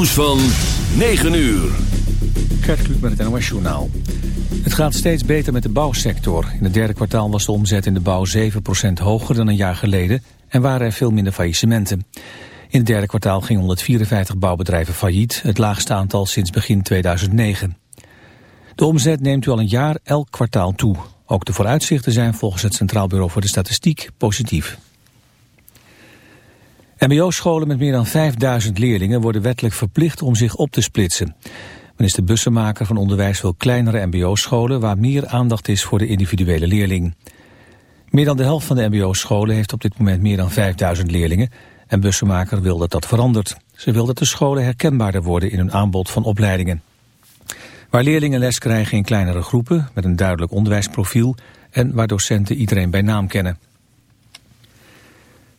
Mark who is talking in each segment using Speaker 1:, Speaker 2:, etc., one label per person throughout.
Speaker 1: nieuws van 9 uur.
Speaker 2: Gert Kluk met het NOS Journaal. Het gaat steeds beter met de bouwsector. In het derde kwartaal was de omzet in de bouw 7% hoger dan een jaar geleden... en waren er veel minder faillissementen. In het derde kwartaal gingen 154 bouwbedrijven failliet... het laagste aantal sinds begin 2009. De omzet neemt u al een jaar elk kwartaal toe. Ook de vooruitzichten zijn volgens het Centraal Bureau voor de Statistiek positief. MBO-scholen met meer dan 5000 leerlingen worden wettelijk verplicht om zich op te splitsen. Minister Bussemaker van Onderwijs wil kleinere mbo-scholen... waar meer aandacht is voor de individuele leerling. Meer dan de helft van de mbo-scholen heeft op dit moment meer dan 5000 leerlingen... en Bussemaker wil dat dat verandert. Ze wil dat de scholen herkenbaarder worden in hun aanbod van opleidingen. Waar leerlingen les krijgen in kleinere groepen... met een duidelijk onderwijsprofiel... en waar docenten iedereen bij naam kennen...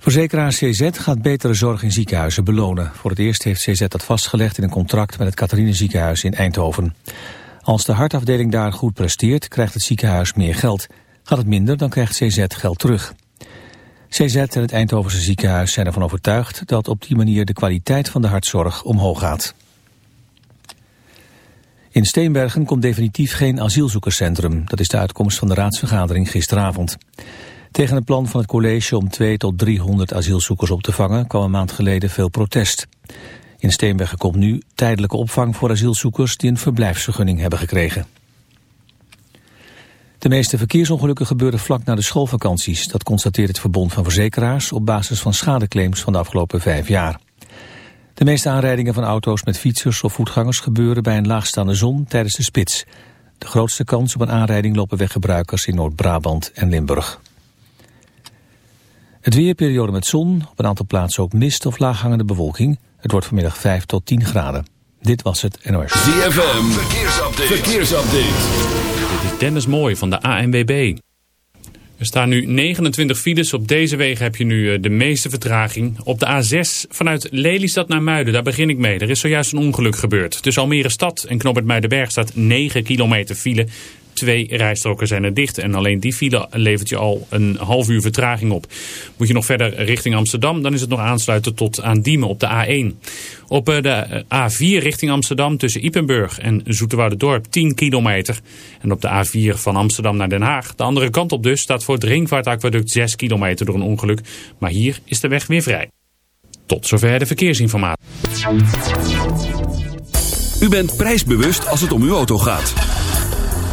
Speaker 2: Verzekeraar CZ gaat betere zorg in ziekenhuizen belonen. Voor het eerst heeft CZ dat vastgelegd in een contract met het Catharine ziekenhuis in Eindhoven. Als de hartafdeling daar goed presteert, krijgt het ziekenhuis meer geld. Gaat het minder, dan krijgt CZ geld terug. CZ en het Eindhovense ziekenhuis zijn ervan overtuigd dat op die manier de kwaliteit van de hartzorg omhoog gaat. In Steenbergen komt definitief geen asielzoekerscentrum. Dat is de uitkomst van de raadsvergadering gisteravond. Tegen het plan van het college om 2 tot 300 asielzoekers op te vangen kwam een maand geleden veel protest. In Steenbergen komt nu tijdelijke opvang voor asielzoekers die een verblijfsvergunning hebben gekregen. De meeste verkeersongelukken gebeuren vlak na de schoolvakanties. Dat constateert het Verbond van Verzekeraars op basis van schadeclaims van de afgelopen vijf jaar. De meeste aanrijdingen van auto's met fietsers of voetgangers gebeuren bij een laagstaande zon tijdens de spits. De grootste kans op een aanrijding lopen weggebruikers in Noord-Brabant en Limburg. Het weerperiode met zon, op een aantal plaatsen ook mist of laaghangende bewolking. Het wordt vanmiddag 5 tot 10 graden. Dit was het NOS.
Speaker 1: ZFM, verkeersupdate. verkeersupdate.
Speaker 3: Dit is Dennis Mooi van de ANWB. Er staan nu 29 files. Op deze wegen heb je nu eh, de meeste vertraging. Op de A6 vanuit Lelystad naar Muiden, daar begin ik mee. Er is zojuist een ongeluk gebeurd. Tussen Almere Stad en Knobbert Muidenberg staat 9 kilometer file. Twee rijstroken zijn er dicht en alleen die file levert je al een half uur vertraging op. Moet je nog verder richting Amsterdam, dan is het nog aansluiten tot aan Diemen op de A1. Op eh, de A4 richting Amsterdam tussen Ipenburg en Dorp 10 kilometer. En op de A4 van Amsterdam naar Den Haag, de andere kant op dus, staat voor het Ringvaartaquaduct 6 kilometer door een ongeluk. Maar hier is de weg weer vrij. Tot zover de verkeersinformatie.
Speaker 1: U bent prijsbewust als het om uw auto gaat.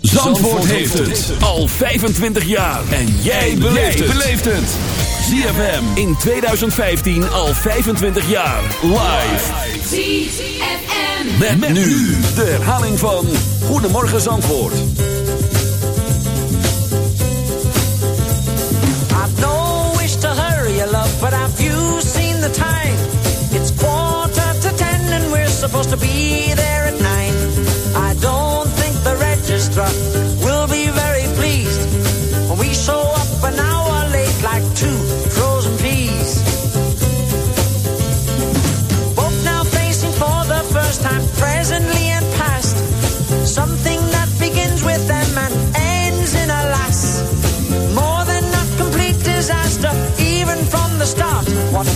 Speaker 1: Zandvoort heeft het al 25 jaar. En jij beleeft het. ZFM in 2015 al 25 jaar. Live.
Speaker 4: ZFM.
Speaker 1: Met, met nu de herhaling van Goedemorgen Zandvoort.
Speaker 5: I've no wish to hurry you love, but have you seen the time? It's quarter to ten and we're supposed to be there at nine.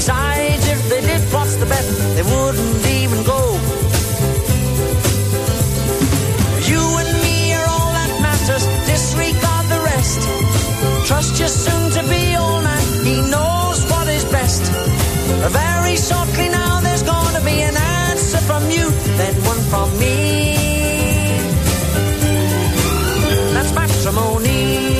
Speaker 5: Besides, if they did what's the bet, they wouldn't even go. You and me are all that matters, disregard the rest. Trust your soon to be all night, he knows what is best. Very shortly now, there's gonna be an answer from you, then one from me. That's matrimony.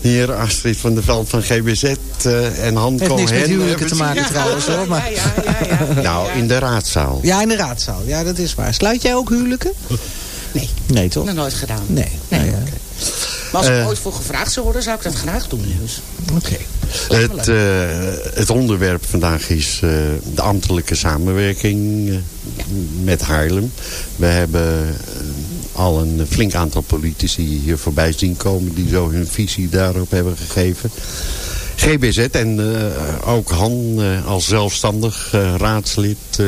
Speaker 6: hier Astrid van der Veld van GBZ uh, en Han
Speaker 7: Heeft niks met huwelijken te maken trouwens hoor. Maar...
Speaker 6: Nou, in de raadzaal.
Speaker 7: Ja, in de raadzaal. Ja, dat is waar. Sluit jij ook huwelijken?
Speaker 8: Nee.
Speaker 7: Nee, toch?
Speaker 8: Nog nooit gedaan.
Speaker 7: Nee. nee.
Speaker 8: Maar als ik uh, ooit voor gevraagd zou worden, zou ik dat graag doen. Dus.
Speaker 7: Oké.
Speaker 6: Het, uh, het, onderwerp vandaag is uh, de ambtelijke samenwerking uh, met Haarlem. We hebben al een flink aantal politici hier voorbij zien komen... die zo hun visie daarop hebben gegeven. GBZ en ook Han als zelfstandig raadslid...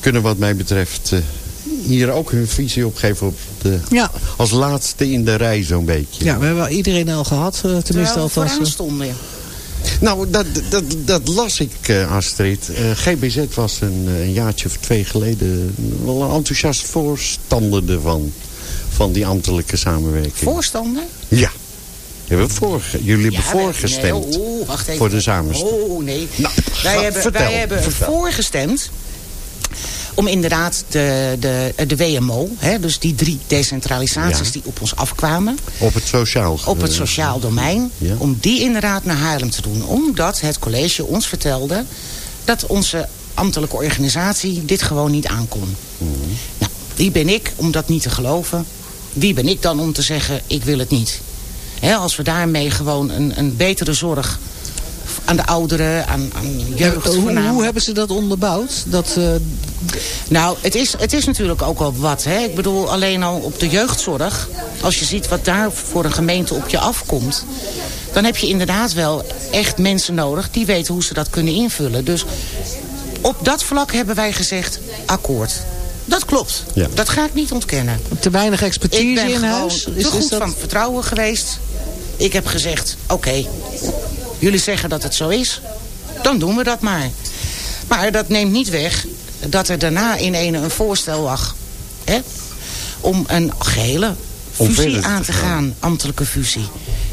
Speaker 6: kunnen wat mij betreft hier ook hun visie op geven op de, ja. als laatste in de rij zo'n beetje.
Speaker 7: Ja, we hebben iedereen al gehad, tenminste alvast.
Speaker 8: stonden, ja.
Speaker 6: Nou, dat, dat, dat las ik, uh, Astrid. Uh, eh, GBZ was een, eh, een, jaartje of twee geleden wel een enthousiast voorstander ervan. Van die ambtelijke samenwerking.
Speaker 8: Voorstander?
Speaker 6: Ja. Hebben voor, jullie hebben ja, voorgestemd
Speaker 8: nee, oh, wacht even.
Speaker 6: voor de samenstelling.
Speaker 8: Oh, nee. Nou, wij, hebben, vertel, wij hebben vertel. voorgestemd om inderdaad de, de, de WMO, hè, dus die drie decentralisaties die op ons afkwamen.
Speaker 6: Op het sociaal
Speaker 8: Op het sociaal domein. Om die inderdaad naar Haarlem te doen. Omdat het college ons vertelde dat onze ambtelijke organisatie dit gewoon niet aankon. Mm Nou, wie ben ik om dat niet te geloven? Wie ben ik dan om te zeggen, ik wil het niet? als we daarmee gewoon een, een betere zorg aan de ouderen, aan, aan jeugd
Speaker 7: hoe, hoe, hebben ze dat onderbouwd? Dat, uh...
Speaker 8: Nou, het is, het is natuurlijk ook wel wat. Hè? Ik bedoel, alleen al op de jeugdzorg... als je ziet wat daar voor een gemeente op je afkomt... dan heb je inderdaad wel echt mensen nodig... die weten hoe ze dat kunnen invullen. Dus op dat vlak hebben wij gezegd, akkoord. Dat klopt. Ja. Dat ga ik niet ontkennen.
Speaker 7: Te weinig expertise
Speaker 8: in
Speaker 7: huis?
Speaker 8: Ik ben te goed van vertrouwen geweest. Ik heb gezegd, oké, jullie zeggen dat het zo is, dan doen we dat maar. Maar dat neemt niet weg dat er daarna in ene een voorstel lag... Hè, om een gehele fusie aan te gaan, ambtelijke fusie.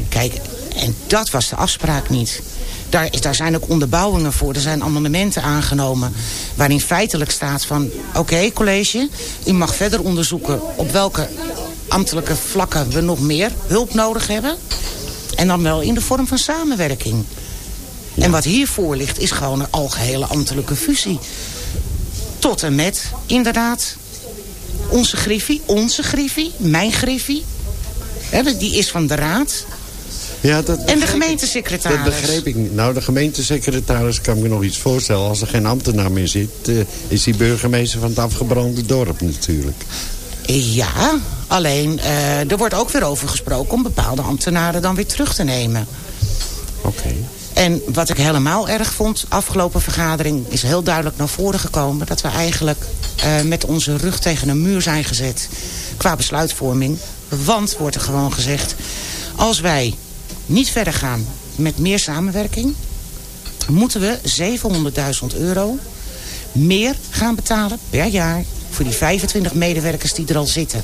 Speaker 8: Kijk, en dat was de afspraak niet. Daar, daar zijn ook onderbouwingen voor. Er zijn amendementen aangenomen waarin feitelijk staat van... oké, college, u mag verder onderzoeken op welke ambtelijke vlakken we nog meer hulp nodig hebben. En dan wel in de vorm van samenwerking. En wat hiervoor ligt is gewoon een algehele ambtelijke fusie. Tot en met, inderdaad, onze griffie, onze griffie, mijn griffie. die is van de raad.
Speaker 6: Ja, dat
Speaker 8: en de gemeentesecretaris.
Speaker 6: Dat begreep ik niet. Nou, de gemeentesecretaris kan me nog iets voorstellen. Als er geen ambtenaar meer zit, uh, is die burgemeester van het afgebrande dorp natuurlijk.
Speaker 8: Ja, alleen uh, er wordt ook weer over gesproken om bepaalde ambtenaren dan weer terug te nemen.
Speaker 6: Oké.
Speaker 8: En wat ik helemaal erg vond, afgelopen vergadering is heel duidelijk naar voren gekomen... dat we eigenlijk uh, met onze rug tegen een muur zijn gezet qua besluitvorming. Want, wordt er gewoon gezegd, als wij niet verder gaan met meer samenwerking... moeten we 700.000 euro meer gaan betalen per jaar voor die 25 medewerkers die er al zitten.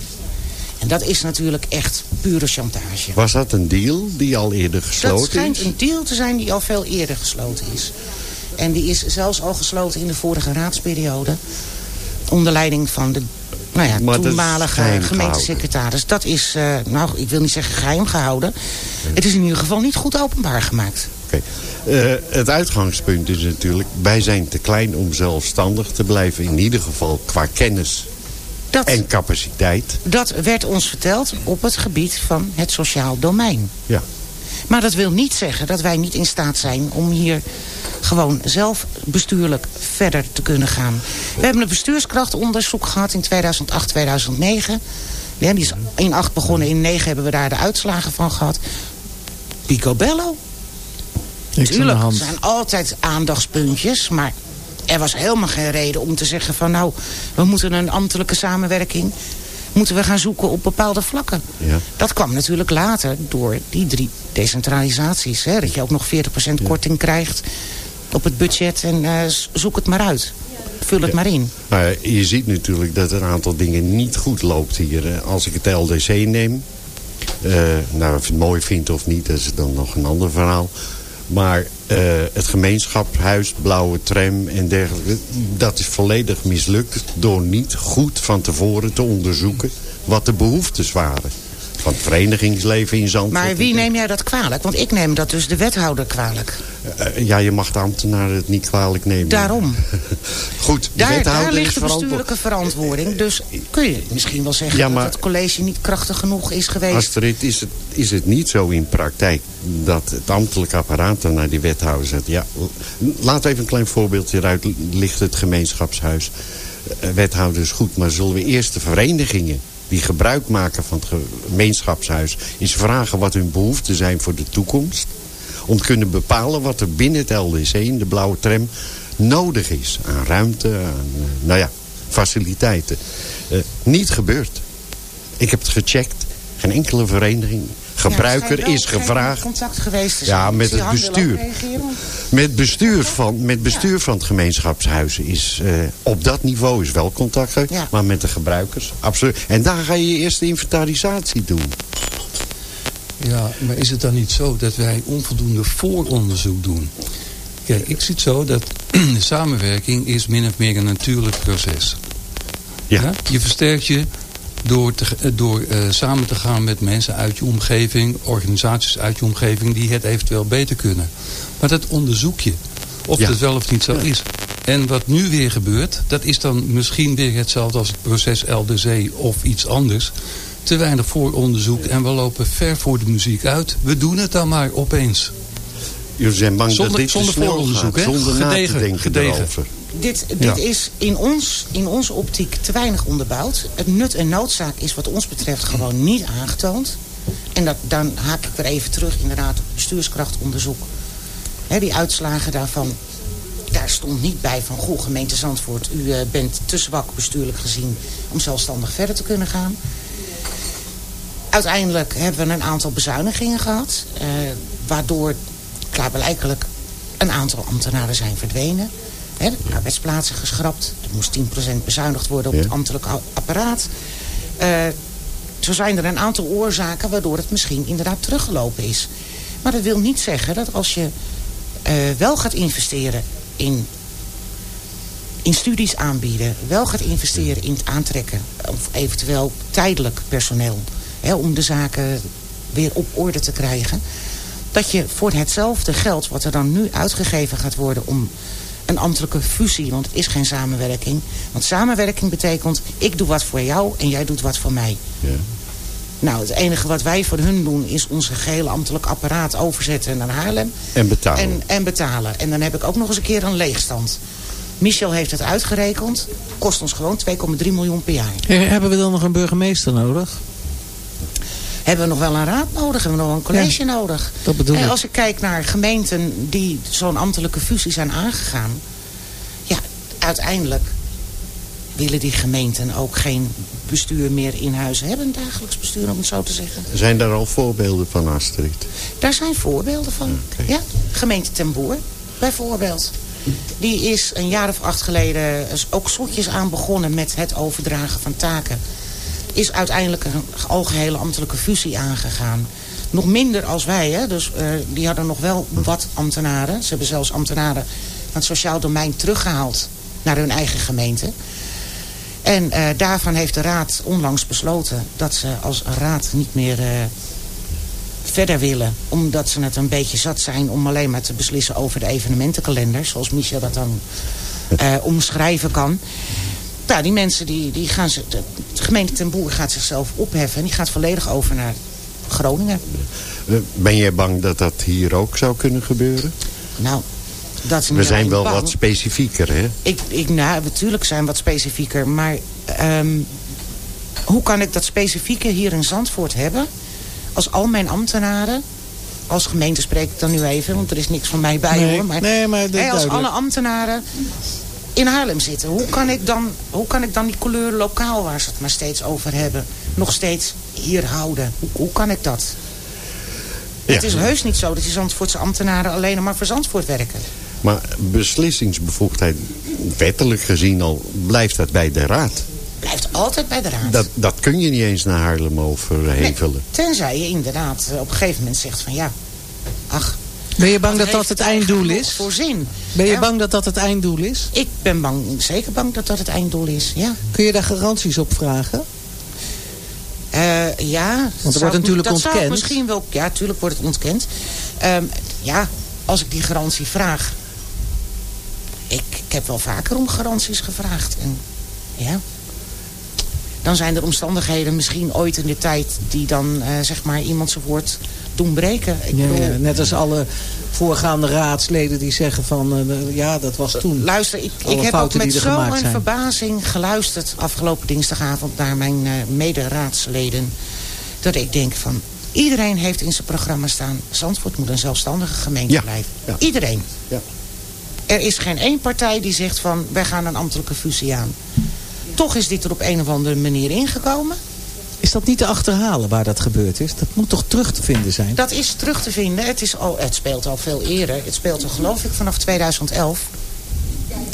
Speaker 8: En dat is natuurlijk echt pure chantage.
Speaker 6: Was dat een deal die al eerder gesloten is?
Speaker 8: Dat schijnt een deal te zijn die al veel eerder gesloten is. En die is zelfs al gesloten in de vorige raadsperiode. Onder leiding van de nou ja,
Speaker 6: Maar
Speaker 8: toenmalige gemeentesecretaris. Dat is, eh, nou, ik wil niet zeggen geheim gehouden. Het is in ieder geval niet goed openbaar gemaakt.
Speaker 6: Oké. Eh, het uitgangspunt is natuurlijk... wij zijn te klein om zelfstandig te blijven. In ieder geval qua kennis
Speaker 8: Dat,
Speaker 6: en capaciteit.
Speaker 8: dat werd ons verteld op het gebied van het sociaal domein.
Speaker 6: Ja.
Speaker 8: Maar dat wil niet zeggen dat wij niet in staat zijn om hier gewoon zelf bestuurlijk verder te kunnen gaan. We hebben een bestuurskrachtonderzoek gehad in 2008, 2009. Ja, die is in 8 begonnen, in 9 hebben we daar de uitslagen van gehad. Picobello.
Speaker 7: Niks aan de
Speaker 8: Tuurlijk, er zijn altijd aandachtspuntjes, maar er was helemaal geen reden om te zeggen van nou, we moeten een ambtelijke samenwerking, moeten we gaan zoeken op bepaalde vlakken.
Speaker 6: Ja.
Speaker 8: Dat kwam natuurlijk later door die drie decentralisaties. Hè, dat je ook nog 40% korting krijgt op het budget en eh, zoek het maar uit. Vul het maar in.
Speaker 6: Nou ja, je ziet natuurlijk dat een aantal dingen niet goed loopt hier. Als ik het LDC neem... eh, nou, of je het mooi vindt of niet, dat is dan nog een ander verhaal. Maar eh, het gemeenschapshuis, blauwe tram en dergelijke... dat is volledig mislukt door niet goed van tevoren te onderzoeken... wat de behoeftes waren. Van het verenigingsleven in Zandvoort.
Speaker 8: Maar wie neem jij dat kwalijk? Want ik neem dat dus de wethouder kwalijk.
Speaker 6: Eh, ja, je mag de ambtenaren het niet kwalijk nemen.
Speaker 8: Daarom.
Speaker 6: Goed, de
Speaker 8: Daar,
Speaker 6: wethouder
Speaker 8: daar ligt de bestuurlijke verantwoording. Dus kun je misschien wel zeggen
Speaker 6: Ja, maar-
Speaker 8: dat het college niet krachtig genoeg is geweest.
Speaker 6: Astrid, is het, is het niet zo in praktijk dat het ambtelijk apparaat dan naar die wethouder zegt... ja, laat even een klein voorbeeldje eruit ligt het gemeenschapshuis. Eh, wethouder is goed, maar zullen we eerst de verenigingen die gebruik maken van het gemeenschapshuis... eens vragen wat hun behoeften zijn voor de toekomst? Om te kunnen bepalen wat er binnen het LDC, in de blauwe tram, nodig is. Aan ruimte, aan, eh, nou ja, faciliteiten. Eh, niet gebeurd. Ik heb het gecheckt. Geen enkele vereniging. Gebruiker
Speaker 8: Ja, er
Speaker 6: is gevraagd.
Speaker 8: contact geweest te
Speaker 6: Ja, met het bestuur. Met bestuur van, met bestuur van het gemeenschapshuis is eh, op dat niveau is wel contact geweest.
Speaker 8: Ja.
Speaker 6: Maar met de gebruikers, absoluut. En daar ga je je eerste inventarisatie doen.
Speaker 9: Ja, maar is het dan niet zo dat wij onvoldoende vooronderzoek doen? Kijk, ik zie het zo dat de samenwerking is min of meer een natuurlijk proces.
Speaker 6: Ja.
Speaker 9: Je versterkt je door, te, eh, door eh, samen te gaan met mensen uit je omgeving, organisaties uit je omgeving die het eventueel beter kunnen. Maar dat onderzoek je, of
Speaker 6: Ja.
Speaker 9: dat wel of niet zo is. En wat nu weer gebeurt, dat is dan misschien weer hetzelfde als het proces LDC of iets anders. Te weinig vooronderzoek en we lopen ver voor de muziek uit. We doen het dan maar opeens.
Speaker 6: Jullie zijn bang
Speaker 9: Zonder-
Speaker 6: dat dit
Speaker 9: zonder vooronderzoek, hè?
Speaker 6: Zonder na te
Speaker 9: Gedegen,
Speaker 6: denken
Speaker 9: gedegen.
Speaker 6: erover.
Speaker 8: Dit, dit
Speaker 9: Ja.
Speaker 8: is in, ons, in onze optiek te weinig onderbouwd. Het nut en noodzaak is wat ons betreft gewoon niet aangetoond. En dat, dan haak ik weer even terug inderdaad op het bestuurskrachtonderzoek. Die uitslagen daarvan, daar stond niet bij van... goh, gemeente Zandvoort, u eh, bent te zwak bestuurlijk gezien... om zelfstandig verder te kunnen gaan. Uiteindelijk hebben we een aantal bezuinigingen gehad... eh, waardoor klaarblijkelijk een aantal ambtenaren zijn verdwenen. Hè, de arbeidsplaatsen geschrapt. Er moest 10% bezuinigd worden op
Speaker 6: Ja.
Speaker 8: het ambtelijk apparaat. Eh, zo zijn er een aantal oorzaken waardoor het misschien inderdaad teruggelopen is. Maar dat wil niet zeggen dat als je eh, wel gaat investeren in, in studies aanbieden... wel gaat investeren in het aantrekken of eventueel tijdelijk personeel... Hè, om de zaken weer op orde te krijgen... dat je voor hetzelfde geld wat er dan nu uitgegeven gaat worden... om een ambtelijke fusie, want het is geen samenwerking. Want samenwerking betekent, ik doe wat voor jou en jij doet wat voor mij.
Speaker 6: Ja.
Speaker 8: Nou, het enige wat wij voor hun doen is onze gehele ambtelijk apparaat overzetten naar Haarlem.
Speaker 6: En betalen.
Speaker 8: En, en betalen. En dan heb ik ook nog eens een keer een leegstand. Michel heeft het uitgerekend. Kost ons gewoon 2,3 miljoen per jaar.
Speaker 7: Hebben we dan nog een burgemeester nodig?
Speaker 8: Hebben we nog wel een raad nodig? Hebben we nog een college nodig?
Speaker 7: dat bedoel
Speaker 8: en
Speaker 7: ik.
Speaker 8: als ik kijk naar gemeenten die zo'n ambtelijke fusie zijn aangegaan... ja, uiteindelijk willen die gemeenten ook geen bestuur meer in huis hebben. Een dagelijks bestuur, om het zo te zeggen.
Speaker 6: Zijn daar al voorbeelden van, Astrid?
Speaker 8: Daar zijn voorbeelden van. Ja, gemeente Ten Boer, bijvoorbeeld. Die is een jaar of acht geleden ook zoetjes aan begonnen met het overdragen van taken. Is uiteindelijk een algehele ambtelijke fusie aangegaan. Nog minder als wij, hè? dus eh, die hadden nog wel wat ambtenaren. Ze hebben zelfs ambtenaren van het sociaal domein teruggehaald naar hun eigen gemeente. En eh, daarvan heeft de raad onlangs besloten dat ze als raad niet meer eh, verder willen. Omdat ze het een beetje zat zijn om alleen maar te beslissen over de evenementenkalender. Zoals Michel dat dan omschrijven kan. Nou, die mensen, die, die gaan ze, de, de gemeente Ten Boer gaat zichzelf opheffen. En die gaat volledig over naar Groningen.
Speaker 6: Eh, Ben jij bang dat dat hier ook zou kunnen gebeuren?
Speaker 8: Nou, dat is
Speaker 6: We zijn wel
Speaker 8: bang.
Speaker 6: wat specifieker, hè?
Speaker 8: Ik, ik, nou, natuurlijk zijn we wat specifieker. Maar ehm, hoe kan ik dat specifieke hier in Zandvoort hebben... als al mijn ambtenaren... als gemeente spreek ik dan nu even, want er is niks van mij bij
Speaker 7: Nee,
Speaker 8: hoor. Maar,
Speaker 7: nee, maar
Speaker 8: als
Speaker 7: duidelijk.
Speaker 8: alle ambtenaren in Haarlem zitten... Hoe kan, ik dan, hoe kan ik dan die kleur lokaal waar ze het maar steeds over hebben... nog steeds hier houden? Hoe, hoe kan ik dat?
Speaker 6: Ja.
Speaker 8: Het is heus niet zo dat die Zandvoortse ambtenaren alleen maar voor Zandvoort werken.
Speaker 6: Maar beslissingsbevoegdheid, wettelijk gezien al, blijft dat bij de raad.
Speaker 8: Blijft altijd bij de raad.
Speaker 6: Dat, dat kun je niet eens naar Haarlem overhevelen.
Speaker 8: Nee, tenzij je inderdaad eh, op een gegeven moment zegt van ja, ach.
Speaker 7: Ben je bang dat dat het einddoel is?
Speaker 8: Voor zin.
Speaker 7: Ben je
Speaker 8: Ja,
Speaker 7: bang dat dat het einddoel is?
Speaker 8: Ik ben bang, zeker bang dat dat het einddoel is, ja.
Speaker 7: Kun je daar garanties op vragen?
Speaker 8: Eh, ja.
Speaker 7: wordt
Speaker 8: zou ik-
Speaker 7: natuurlijk
Speaker 8: dat Zou
Speaker 7: ontkend.
Speaker 8: misschien wel, ja, tuurlijk wordt het ontkend. Ehm, ja, als ik die garantie vraag. Ik, ik heb wel vaker om garanties gevraagd. En ja. Dan zijn er omstandigheden misschien ooit in de tijd... die dan, eh, zeg maar, iemand zijn woord doen breken. Ik
Speaker 7: Ja,
Speaker 8: bedoel,
Speaker 7: ja, net als alle voorgaande raadsleden die zeggen van... eh, ja, dat was toen.
Speaker 8: Luister, ik, ik heb ook met zo'n verbazing geluisterd afgelopen dinsdagavond naar mijn eh mederaadsleden. Dat ik denk van, iedereen heeft in zijn programma staan... Zandvoort moet een zelfstandige gemeente
Speaker 6: Ja,
Speaker 8: blijven.
Speaker 6: ja.
Speaker 8: Iedereen.
Speaker 6: Ja.
Speaker 8: Er is geen één partij die zegt van, wij gaan een ambtelijke fusie aan. Toch is dit er op een of andere manier ingekomen.
Speaker 7: Is dat niet te achterhalen waar dat gebeurd is? Dat moet toch terug te vinden zijn?
Speaker 8: Dat is terug te vinden. Het, is al, het speelt al veel eerder. Het speelt al geloof ik vanaf 2011.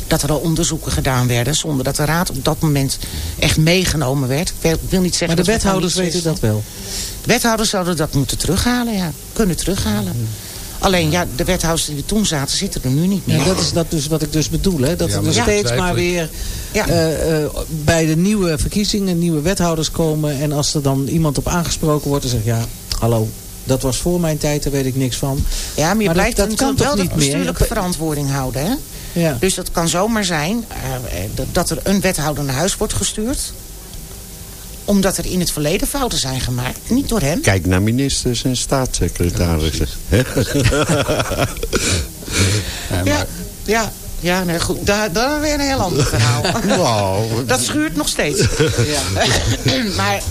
Speaker 8: Dat er al onderzoeken gedaan werden. Zonder dat de raad op dat moment echt meegenomen werd. Ik wil, niet zeggen
Speaker 7: Maar de
Speaker 8: dat
Speaker 7: wethouders weten dat wel.
Speaker 8: De wethouders zouden dat moeten terughalen. Ja. Kunnen terughalen. Alleen ja, de wethouders die er toen zaten zitten er nu niet meer.
Speaker 7: Ja, dat is dat dus wat ik dus bedoel. Hè? Dat
Speaker 9: Ja,
Speaker 7: er steeds maar weer
Speaker 8: Ja.
Speaker 7: eh, eh, bij de nieuwe verkiezingen nieuwe wethouders komen. En als er dan iemand op aangesproken wordt, dan zeg je ja, hallo, dat was voor mijn tijd, daar weet ik niks van.
Speaker 8: ja, maar je
Speaker 7: maar
Speaker 8: blijft
Speaker 7: dat- dat kan
Speaker 8: wel de
Speaker 7: niet meer?
Speaker 8: bestuurlijke verantwoording houden. Hè?
Speaker 7: Ja.
Speaker 8: Dus dat kan zomaar zijn eh, eh, dat- dat er een wethouder naar huis wordt gestuurd. Omdat er in het verleden fouten zijn gemaakt. Niet door hem.
Speaker 6: Kijk naar ministers en staatssecretarissen.
Speaker 9: Ja,
Speaker 8: Ja,
Speaker 9: maar
Speaker 8: ja, ja nee, goed. Daar, daar weer een heel ander verhaal.
Speaker 6: Wow.
Speaker 8: Dat schuurt nog steeds. maar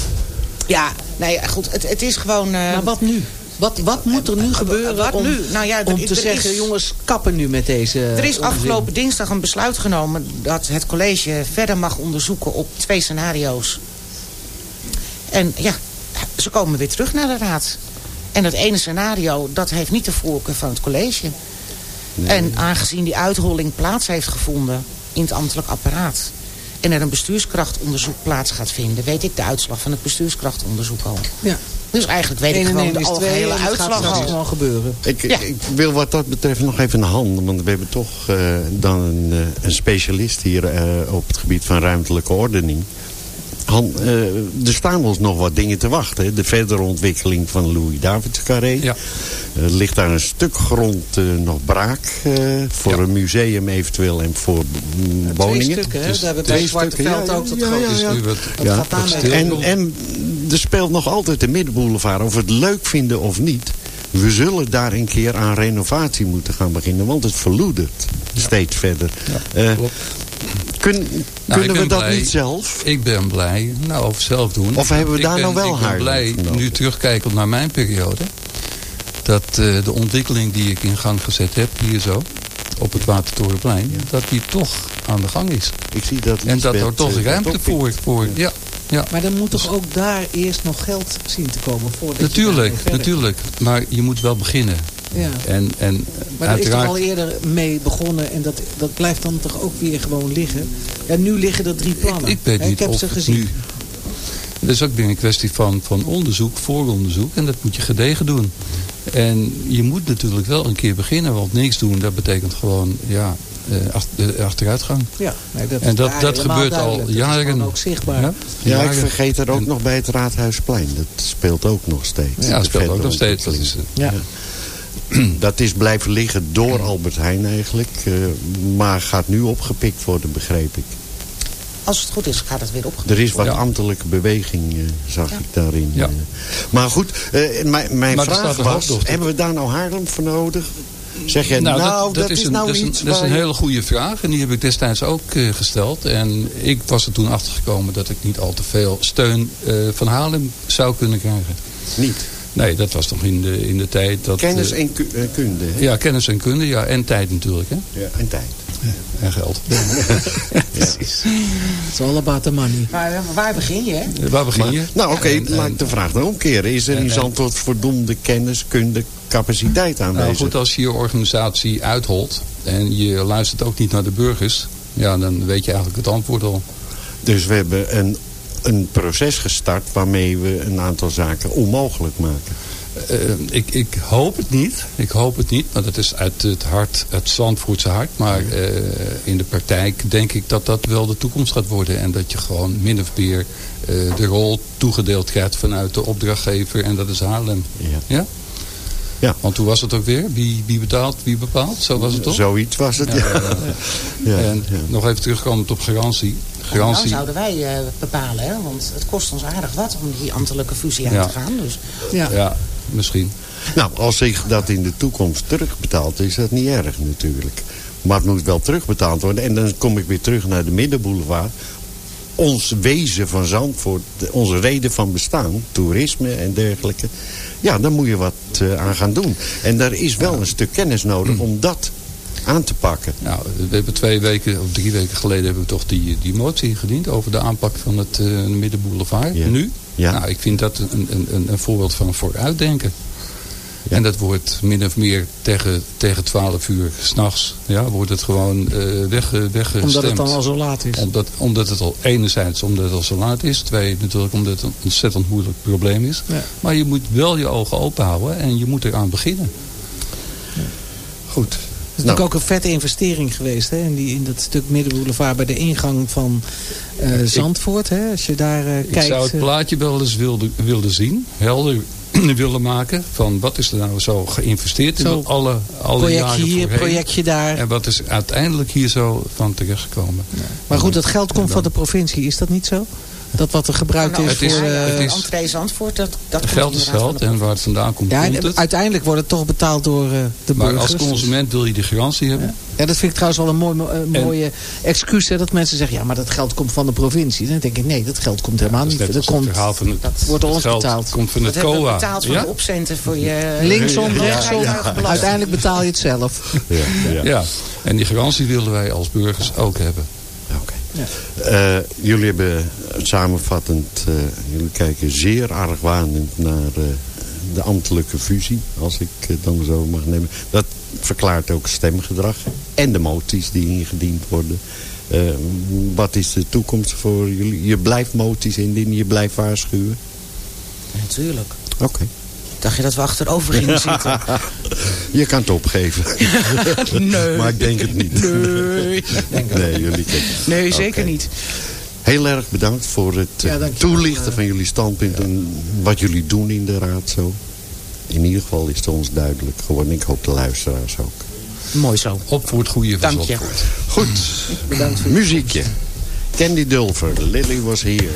Speaker 8: ja, nee, goed. Het, het is gewoon... eh,
Speaker 7: Maar wat nu? Wat, wat moet er nu gebeuren
Speaker 8: wat
Speaker 7: om,
Speaker 8: nu? Nou ja, er-
Speaker 7: om te
Speaker 8: er
Speaker 7: zeggen,
Speaker 8: is-
Speaker 7: jongens, kappen nu met deze
Speaker 8: Er is
Speaker 7: onzin.
Speaker 8: afgelopen dinsdag een besluit genomen... dat het college verder mag onderzoeken op twee scenario's. En ja, ze komen weer terug naar de raad. En dat ene scenario, dat heeft niet de voorkeur van het college. En aangezien die uitholling plaats heeft gevonden in het ambtelijk apparaat... en er een bestuurskrachtonderzoek plaats gaat vinden... weet ik de uitslag van het bestuurskrachtonderzoek al.
Speaker 7: Ja.
Speaker 8: Dus eigenlijk weet ik
Speaker 7: 1 en
Speaker 8: gewoon
Speaker 7: 1
Speaker 8: de
Speaker 7: is 2
Speaker 8: algehele
Speaker 7: en het gaat
Speaker 8: uitslag al.
Speaker 7: gewoon gebeuren.
Speaker 6: Ik,
Speaker 8: Ja.
Speaker 6: ik wil wat dat betreft nog even een hand. Want we hebben toch eh, dan een, eh, een specialist hier eh, op het gebied van ruimtelijke ordening. Han, eh, er staan ons nog wat dingen te wachten. hè. De verdere ontwikkeling van Louis Davids Carré.
Speaker 9: Ja.
Speaker 6: Er ligt daar een stuk grond eh, nog braak. eh, voor
Speaker 9: Ja.
Speaker 6: een museum eventueel en voor woningen.
Speaker 7: Twee stukken, hè?
Speaker 6: Dus
Speaker 7: Daar hebben we
Speaker 6: twee
Speaker 7: bij Zwarte
Speaker 6: stukken,
Speaker 7: Veld
Speaker 6: ja,
Speaker 7: ook dat
Speaker 6: ja, ja,
Speaker 9: is
Speaker 6: ja. Ja. En, en er speelt nog altijd de middenboulevard. Of we het leuk vinden of niet. We zullen daar een keer aan renovatie moeten gaan beginnen. Want het verloedert steeds verder. Eh,
Speaker 9: klopt.
Speaker 6: Kun-
Speaker 9: Nou, ik
Speaker 6: kunnen we
Speaker 9: ben
Speaker 6: dat
Speaker 9: blij.
Speaker 6: niet zelf?
Speaker 9: Ik ben blij. Nou, of zelf doen.
Speaker 6: Of hebben we
Speaker 9: Ik
Speaker 6: daar
Speaker 9: ben-
Speaker 6: nou wel
Speaker 9: Ik ben
Speaker 6: Haarlem
Speaker 9: blij,
Speaker 6: voor
Speaker 9: nu terugkijkend naar mijn periode... dat eh, de ontwikkeling die ik in gang gezet heb, hier zo... op het Watertorenplein, dat die toch aan de gang is.
Speaker 6: Ik zie dat
Speaker 9: En dat er toch
Speaker 6: eh,
Speaker 9: ruimte voor, voor ja, ja.
Speaker 7: Maar dan moet toch ook daar eerst nog geld zien te komen voordat je
Speaker 9: Natuurlijk, natuurlijk. Maar je moet wel beginnen.
Speaker 7: Ja.
Speaker 9: En, en
Speaker 7: Maar daar is toch
Speaker 9: uiteraard...
Speaker 7: al eerder mee begonnen en dat, dat blijft dan toch ook weer gewoon liggen. Ja, nu liggen er drie plannen.
Speaker 9: Ik, ik weet niet
Speaker 7: heb
Speaker 9: of
Speaker 7: ze gezien.
Speaker 9: nu... Het is ook weer een kwestie van, van onderzoek, vooronderzoek. En dat moet je gedegen doen. En je moet natuurlijk wel een keer beginnen. Want niks doen, dat betekent gewoon ja, de achteruitgang.
Speaker 7: Ja, nee, dat
Speaker 9: en dat, dat gebeurt al.
Speaker 7: Dat
Speaker 9: jaren.
Speaker 7: ook zichtbaar.
Speaker 9: Ja,
Speaker 6: Ja, ik vergeet er ook
Speaker 9: En-
Speaker 6: nog bij het Raadhuisplein. Dat speelt ook nog steeds.
Speaker 9: Ja, dat speelt ook nog steeds. Dat is, eh,
Speaker 7: Ja.
Speaker 6: Dat is blijven liggen door Albert Heijn eigenlijk. eh, maar gaat nu opgepikt worden, begreep ik.
Speaker 8: Als het goed is, gaat het weer op.
Speaker 6: Er is wat
Speaker 9: Ja.
Speaker 6: ambtelijke beweging, eh, zag ik daarin.
Speaker 9: Ja.
Speaker 6: eh. Maar goed, eh, mijn, mijn
Speaker 9: Maar
Speaker 6: vraag was, hebben we daar nou Haarlem voor nodig? Zeg je, nou, dat, is,
Speaker 9: een,
Speaker 6: nou
Speaker 9: dat is een-
Speaker 6: iets
Speaker 9: dat is een hele goede vraag. En die heb ik destijds ook gesteld. En ik was er toen achter gekomen dat ik niet al te veel steun eh, van Haarlem zou kunnen krijgen.
Speaker 6: Niet.
Speaker 9: Nee, dat was nog in de, in de tijd dat...
Speaker 6: Kennis
Speaker 9: eh,
Speaker 6: en ku- eh, kunde. hè?
Speaker 9: Ja, kennis en kunde. Ja, en tijd natuurlijk. Hè?
Speaker 6: Ja, en tijd.
Speaker 9: En geld.
Speaker 7: It's all about the money.
Speaker 8: Maar eh, waar begin je, hè?
Speaker 9: Waar begin je?
Speaker 6: Nou oké,
Speaker 9: En-
Speaker 6: laat ik de vraag dan omkeren. Is er in Zandvoort voldoende kennis, kunde, capaciteit
Speaker 9: Nou
Speaker 6: aanwezig?
Speaker 9: goed, als je je organisatie uitholt en je luistert ook niet naar de burgers... Ja, dan weet je eigenlijk het antwoord al.
Speaker 6: Dus we hebben een, een proces gestart waarmee we een aantal zaken onmogelijk maken.
Speaker 9: Eh, ik, ik hoop het niet. Ik hoop het niet, maar dat is uit het hart, het Zandvoortse hart. Maar eh, in de praktijk denk ik dat dat wel de toekomst gaat worden. En dat je gewoon min of meer eh, de rol toegedeeld krijgt vanuit de opdrachtgever. En dat is Haarlem.
Speaker 6: Ja.
Speaker 9: Ja?
Speaker 6: Ja.
Speaker 9: Want hoe was het ook weer? Wie, wie betaalt, wie bepaalt? Zo was het toch?
Speaker 6: Zoiets was het, ja.
Speaker 9: Ja, ja, en nog even terugkomend op garantie.
Speaker 8: Nou
Speaker 9: Garantie.
Speaker 8: zouden wij eh, bepalen, hè? Want het kost ons aardig wat om die ambtelijke fusie aan
Speaker 9: Ja.
Speaker 8: te gaan. Dus
Speaker 7: Ja.
Speaker 9: Ja, misschien.
Speaker 6: Nou, als zich dat in de toekomst terugbetaalt, is dat niet erg natuurlijk. Maar het moet wel terugbetaald worden. En dan kom ik weer terug naar de Middenboulevard. Ons wezen van Zandvoort, onze reden van bestaan, toerisme en dergelijke. Ja, daar moet je wat eh, aan gaan doen. En daar is wel een stuk kennis nodig om dat aan te pakken.
Speaker 9: Nou, we hebben twee weken of drie weken geleden hebben we toch die, die motie ingediend over de aanpak van het eh Middenboulevard.
Speaker 6: Ja.
Speaker 9: Nu?
Speaker 6: Ja.
Speaker 9: Nou, ik vind dat een, een, een, een voorbeeld van vooruitdenken. En dat wordt min of meer tegen, tegen 12 uur s'nachts. Ja, wordt het gewoon eh weg, weggestemd.
Speaker 7: Omdat het dan al zo laat is.
Speaker 9: Omdat, omdat het al enerzijds omdat het al zo laat is. Twee, natuurlijk omdat het een ontzettend moeilijk probleem is.
Speaker 7: Ja.
Speaker 9: Maar je moet wel je ogen open houden en je moet eraan beginnen.
Speaker 6: Goed.
Speaker 7: Is natuurlijk ook een vette investering geweest. Hè? In, die, in dat stuk Middenboulevard bij de ingang van eh, Zandvoort. Hè? Als je daar eh,
Speaker 9: Ik
Speaker 7: kijkt.
Speaker 9: zou het
Speaker 7: eh,
Speaker 9: plaatje wel eens wilde, willen zien. Helder willen maken. Van wat is er nou zo geïnvesteerd
Speaker 7: Zo,
Speaker 9: in alle, alle
Speaker 7: projectje
Speaker 9: jaren
Speaker 7: hier, projectje daar.
Speaker 9: En wat is uiteindelijk hier zo van terechtgekomen.
Speaker 7: Maar goed, dat geld komt van de provincie. Is dat niet zo? Dat wat er gebruikt
Speaker 8: nou,
Speaker 7: is
Speaker 9: het is-
Speaker 7: voor...
Speaker 8: ja,
Speaker 7: eh,
Speaker 9: het is-
Speaker 8: entree Zandvoort, dat, dat
Speaker 9: Geld is geld
Speaker 8: de
Speaker 9: en waar het vandaan komt,
Speaker 7: ja,
Speaker 9: komt
Speaker 7: en
Speaker 9: het.
Speaker 7: uiteindelijk wordt het toch betaald door eh, de
Speaker 9: Maar
Speaker 7: burgers.
Speaker 9: als consument wil je die garantie hebben.
Speaker 7: Ja, dat vind ik trouwens wel een mooi, mo- eh,
Speaker 9: En-
Speaker 7: mooie excuus. Hè, dat mensen zeggen, ja, maar dat geld komt van de provincie. Dan denk ik, nee, dat geld komt helemaal
Speaker 9: Dat
Speaker 7: niet. Dat komt,
Speaker 9: van het,
Speaker 8: dat
Speaker 7: wordt ons
Speaker 9: geld
Speaker 7: betaald.
Speaker 9: komt van
Speaker 8: Dat
Speaker 9: het
Speaker 8: we
Speaker 9: COA.
Speaker 8: betaald van
Speaker 9: Ja?
Speaker 8: de opcenten voor je...
Speaker 7: Linksom,
Speaker 8: Ja,
Speaker 7: rechtsom.
Speaker 8: ja, ja, ja.
Speaker 7: Uiteindelijk betaal je het zelf.
Speaker 6: Ja, ja.
Speaker 9: Ja, en die garantie willen wij als burgers ook hebben.
Speaker 6: Eh, jullie hebben samenvattend, eh, jullie kijken zeer argwanend naar eh, de ambtelijke fusie, als ik het dan zo mag nemen. Dat verklaart ook stemgedrag en de moties die ingediend worden. Wat is de toekomst voor jullie? Je blijft moties indienen, je blijft waarschuwen?
Speaker 8: Natuurlijk.
Speaker 6: Oké.
Speaker 8: Dacht je dat we achterover gingen zitten?
Speaker 6: Je kan het opgeven.
Speaker 8: nee.
Speaker 6: maar ik denk het niet.
Speaker 8: Nee.
Speaker 6: Nee, jullie kijken.
Speaker 8: Nee, zeker niet.
Speaker 6: Heel erg bedankt voor het eh,
Speaker 7: Ja,
Speaker 6: toelichten van jullie standpunt en wat jullie doen in de raad zo. In ieder geval is het ons duidelijk geworden. Ik hoop de luisteraars ook.
Speaker 8: Mooi zo.
Speaker 9: Op voor het goede
Speaker 8: Dank je.
Speaker 6: Goed,
Speaker 7: Bedankt voor
Speaker 6: muziekje. Candy Dulfer, Lily was here.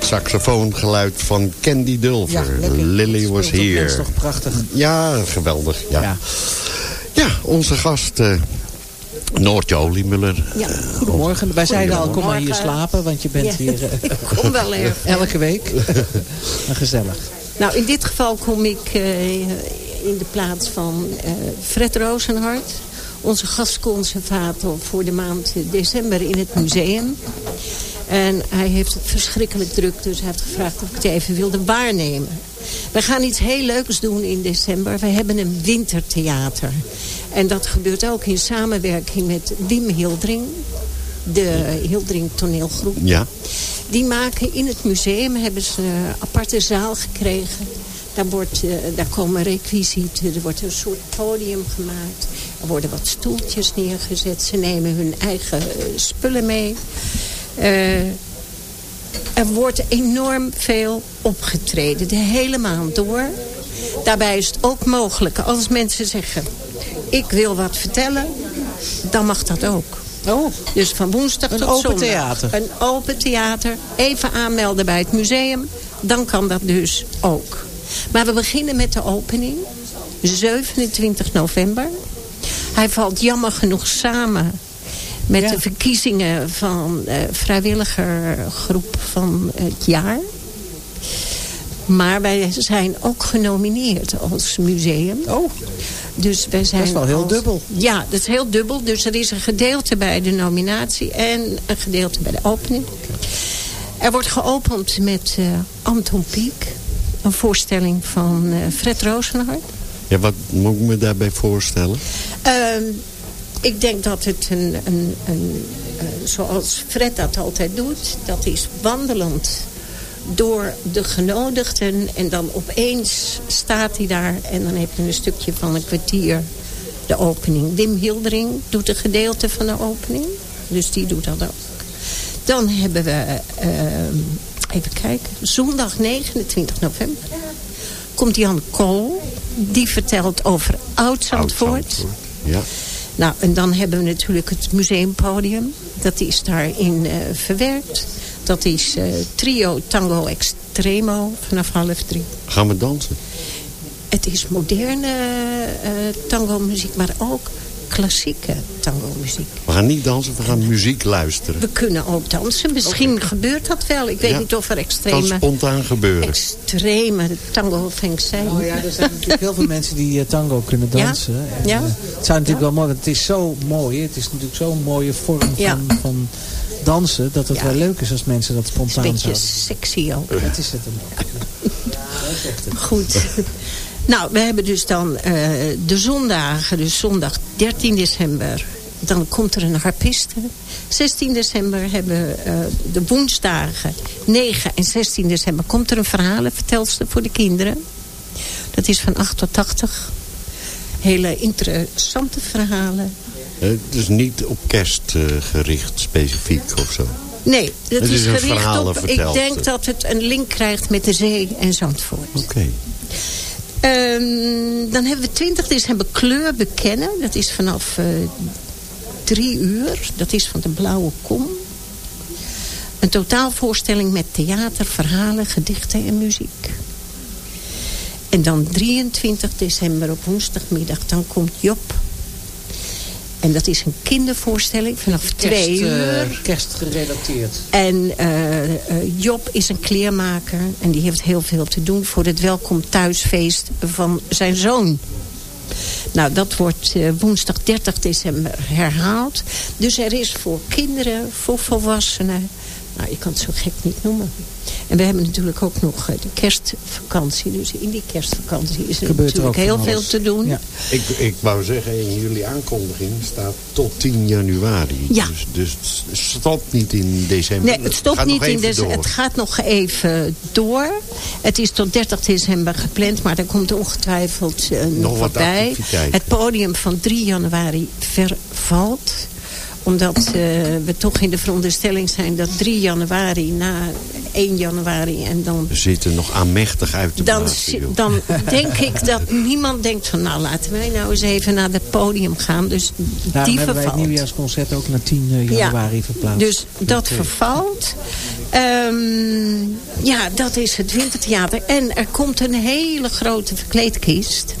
Speaker 6: Het saxofoongeluid van Candy Dulver.
Speaker 7: Ja.
Speaker 6: Lily was
Speaker 7: op
Speaker 6: here.
Speaker 7: mens toch prachtig.
Speaker 6: Ja, geweldig. Ja,
Speaker 7: Ja.
Speaker 6: ja. onze gast eh Noortje Oliemuller.
Speaker 10: Ja.
Speaker 7: Goedemorgen. Wij zeiden al, kom maar hier slapen, want je bent
Speaker 10: Ja,
Speaker 7: hier eh,
Speaker 10: ik kom wel erg.
Speaker 7: elke week. Maar gezellig.
Speaker 10: Nou, in dit geval kom ik eh, in de plaats van eh, Fred Rozenhart. Onze gastconservator voor de maand december in het museum. En hij heeft het verschrikkelijk druk, dus hij heeft gevraagd of ik het even wilde waarnemen. We gaan iets heel leuks doen in december. We hebben een wintertheater. En dat gebeurt ook in samenwerking met Wim Hildring. De Hildring toneelgroep.
Speaker 6: Ja.
Speaker 10: Die maken in het museum, hebben ze een aparte zaal gekregen. Daar, wordt, eh, daar komen requisieten, er wordt een soort podium gemaakt. Er worden wat stoeltjes neergezet. Ze nemen hun eigen eh, spullen mee. Eh, er wordt enorm veel opgetreden, de hele maand door. Daarbij is het ook mogelijk, als mensen zeggen... ik wil wat vertellen, dan mag dat ook.
Speaker 7: Oh,
Speaker 10: Dus van woensdag
Speaker 7: Een
Speaker 10: tot
Speaker 7: open
Speaker 10: zondag.
Speaker 7: theater.
Speaker 10: Een open theater. Even aanmelden bij het museum. Dan kan dat dus ook. Maar we beginnen met de opening. 27 november. Hij valt jammer genoeg samen met
Speaker 7: Ja.
Speaker 10: de verkiezingen van eh vrijwilligergroep van het jaar. Maar wij zijn ook genomineerd als museum.
Speaker 7: oh.
Speaker 10: Dus wij zijn
Speaker 7: Dat is wel heel
Speaker 10: als-
Speaker 7: dubbel.
Speaker 10: Ja, dat is heel dubbel. Dus er is een gedeelte bij de nominatie en een gedeelte bij de opening. Er wordt geopend met eh, Anton Pieck. Een voorstelling van eh, Fred Rozenhart.
Speaker 6: ja, wat moet ik me daarbij voorstellen?
Speaker 10: Ehm, ik denk dat het een, een, een eh, zoals Fred dat altijd doet, dat is wandelend door de genodigden. En dan opeens staat hij daar en dan heb je een stukje van een kwartier de opening. Wim Hildering doet een gedeelte van de opening. Dus die doet dat ook. Dan hebben we, ehm, even kijken, zondag 29 november komt Jan Kool. Die vertelt over Oud-Zandvoort.
Speaker 6: Ja.
Speaker 10: Nou, en dan hebben we natuurlijk het museumpodium. Dat is daarin eh, verwerkt. Dat is eh, trio Tango Extremo vanaf half drie.
Speaker 6: Gaan we dansen?
Speaker 10: Het is moderne eh tango muziek, maar ook klassieke tango muziek.
Speaker 6: We gaan niet dansen, we gaan muziek luisteren.
Speaker 10: We kunnen ook dansen. Misschien gebeurt dat wel. Ik weet
Speaker 6: Ja.
Speaker 10: niet of er
Speaker 6: kan
Speaker 10: extreme,
Speaker 6: spontaan gebeuren.
Speaker 10: extreme tango funk zijn.
Speaker 7: Oh ja, er zijn natuurlijk heel veel mensen die eh, tango kunnen
Speaker 10: Ja?
Speaker 7: dansen. En,
Speaker 10: Ja?
Speaker 7: eh, het zou natuurlijk wel mooi, want het is zo mooi. Het is natuurlijk zo'n mooie vorm
Speaker 10: Ja.
Speaker 7: van, van dansen. Dat het
Speaker 10: Ja.
Speaker 7: wel leuk is als mensen dat
Speaker 10: Een
Speaker 7: spontaan
Speaker 10: beetje
Speaker 7: zouden.
Speaker 10: sexy ook.
Speaker 7: Dat is het hem.
Speaker 10: Goed. Nou, we hebben dus dan eh, de zondagen. Dus zondag 13 december. Dan komt er een harpiste. 16 december hebben we eh, de woensdagen. 9 en 16 december komt er een verhalenvertelster voor de kinderen. Dat is van 8 tot 80. Hele interessante verhalen.
Speaker 6: Eh, Het is niet op kerst gericht specifiek of zo.
Speaker 10: Nee, dat
Speaker 6: Het
Speaker 10: is, gericht op... Ik denk dat het een link krijgt met de zee en Zandvoort.
Speaker 6: Oké.
Speaker 10: Ehm, dan hebben we 20 december kleur bekennen. Dat is vanaf eh, drie uur. Dat is van de Blauwe Kom. Een totaalvoorstelling met theater, verhalen, gedichten en muziek. En dan 23 december op woensdagmiddag. Dan komt Job. En dat is een kindervoorstelling vanaf twee
Speaker 7: Kerst,
Speaker 10: uur.
Speaker 7: eh, kerst gerelateerd.
Speaker 10: En eh, eh, Job is een kleermaker en die heeft heel veel te doen voor het welkom thuisfeest van zijn zoon. Nou, dat wordt woensdag 30 december herhaald. Dus er is voor kinderen, voor volwassenen... Nou, je kan het zo gek niet noemen. En we hebben natuurlijk ook nog eh, de kerstvakantie. Dus in die kerstvakantie is er
Speaker 7: Gebeurt
Speaker 10: natuurlijk heel veel te doen.
Speaker 7: Ja.
Speaker 6: Ik, ik wou zeggen, in jullie aankondiging staat tot 10 januari.
Speaker 10: Ja.
Speaker 6: Dus, dus het stopt niet in december.
Speaker 10: Nee, het stopt niet in december. Het gaat nog even door. Het is tot 30 december gepland, maar er komt ongetwijfeld eh, nog,
Speaker 6: Nog wat
Speaker 10: bij. Het podium van 3 januari vervalt omdat uh, we toch in de veronderstelling zijn dat 3 januari na 1 januari en dan...
Speaker 6: We zitten nog aanmächtig uit te
Speaker 10: dan, dan denk ik dat niemand denkt van nou laten wij nou eens even naar het podium gaan. Dus
Speaker 7: Daarom
Speaker 10: die
Speaker 7: hebben wij het nieuwjaarsconcert ook naar 10 januari
Speaker 10: ja,
Speaker 7: verplaatst.
Speaker 10: Dus dat vervalt. Um, ja, dat is het Wintertheater. En er komt een hele grote verkleedkist.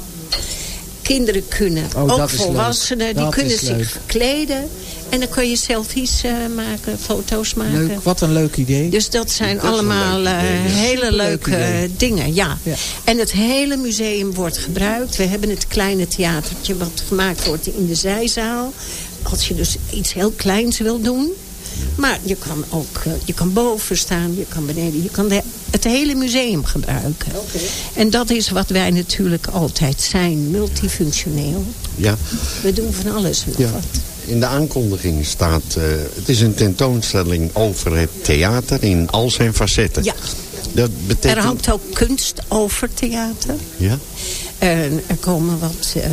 Speaker 10: Kinderen kunnen,
Speaker 7: oh,
Speaker 10: ook volwassenen, die kunnen zich verkleden. En dan kun je selfies uh, maken, foto's maken.
Speaker 7: Leuk, wat een leuk idee.
Speaker 10: Dus dat zijn dat allemaal uh, hele leuke idee. dingen. Ja. ja. En het hele museum wordt gebruikt. We hebben het kleine theatertje wat gemaakt wordt in de zijzaal. Als je dus iets heel kleins wil doen. Maar je kan ook uh, je kan boven staan, je kan beneden. Je kan de, het hele museum gebruiken.
Speaker 7: Okay.
Speaker 10: En dat is wat wij natuurlijk altijd zijn. Multifunctioneel.
Speaker 6: Ja.
Speaker 10: We doen van alles nog
Speaker 6: ja.
Speaker 10: wat.
Speaker 6: In de aankondiging staat... Uh, het is een tentoonstelling over het theater in al zijn facetten.
Speaker 10: Ja.
Speaker 6: Dat betekent...
Speaker 10: Er hangt ook kunst over theater.
Speaker 6: Ja.
Speaker 10: En er komen wat... Uh,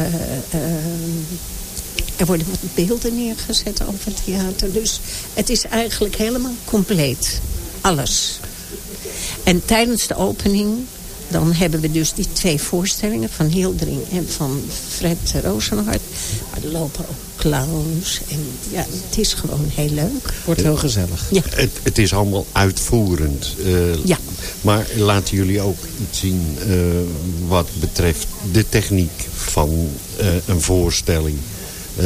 Speaker 10: er worden wat beelden neergezet over theater. Dus het is eigenlijk helemaal compleet. Alles. En tijdens de opening... dan hebben we dus die twee voorstellingen... van Hildering en van Fred Rozenhart. Maar er lopen ook clowns. En ja, het is gewoon heel leuk.
Speaker 7: Wordt heel gezellig.
Speaker 10: Ja.
Speaker 6: Het, het is allemaal uitvoerend. Uh,
Speaker 10: ja.
Speaker 6: Maar laten jullie ook iets zien... Uh, wat betreft de techniek van uh, een voorstelling... Uh,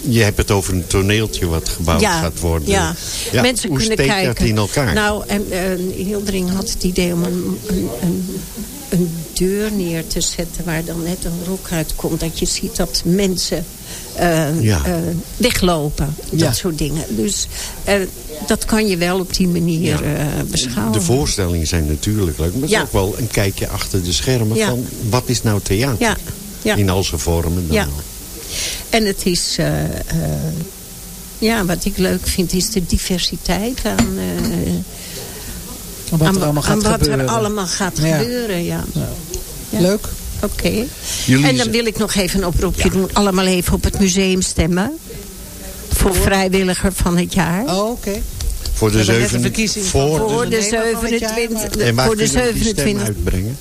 Speaker 6: je hebt het over een toneeltje wat gebouwd
Speaker 10: ja,
Speaker 6: gaat worden.
Speaker 10: Ja,
Speaker 6: ja
Speaker 10: mensen
Speaker 6: hoe
Speaker 10: kunnen
Speaker 6: steekt
Speaker 10: kijken.
Speaker 6: dat in elkaar?
Speaker 10: Nou, en, uh, Hildering had het idee om een, een, een, een, deur neer te zetten... waar dan net een rok uitkomt. Dat je ziet dat mensen uh,
Speaker 6: ja.
Speaker 10: weglopen. Dat
Speaker 7: Ja.
Speaker 10: soort dingen. Dus dat kan je wel op die manier beschouwen.
Speaker 6: De voorstellingen zijn natuurlijk leuk. Maar het
Speaker 10: Ja.
Speaker 6: is ook wel een kijkje achter de schermen
Speaker 10: Ja.
Speaker 6: van... wat is nou theater?
Speaker 10: Ja, ja.
Speaker 6: In al zijn vormen dan.
Speaker 10: Ja. En het is... Ja, wat ik leuk vind is de diversiteit aan...
Speaker 7: Wat
Speaker 10: aan,
Speaker 7: er allemaal gaat
Speaker 10: aan wat
Speaker 7: gebeuren.
Speaker 10: er allemaal gaat
Speaker 7: Ja.
Speaker 10: gebeuren, ja.
Speaker 7: Ja.
Speaker 10: Ja.
Speaker 7: Leuk.
Speaker 10: Oké. En dan wil ik nog even een oproepje doen. Allemaal even op het museum stemmen. Voor vrijwilliger van het jaar.
Speaker 7: Oh, oké.
Speaker 6: Voor de zeven... voor
Speaker 10: de
Speaker 7: ondernemer van het jaar,
Speaker 10: 27...
Speaker 7: maar-
Speaker 6: En waar
Speaker 10: Voor de
Speaker 6: kunnen we die stem
Speaker 10: 27
Speaker 6: uitbrengen?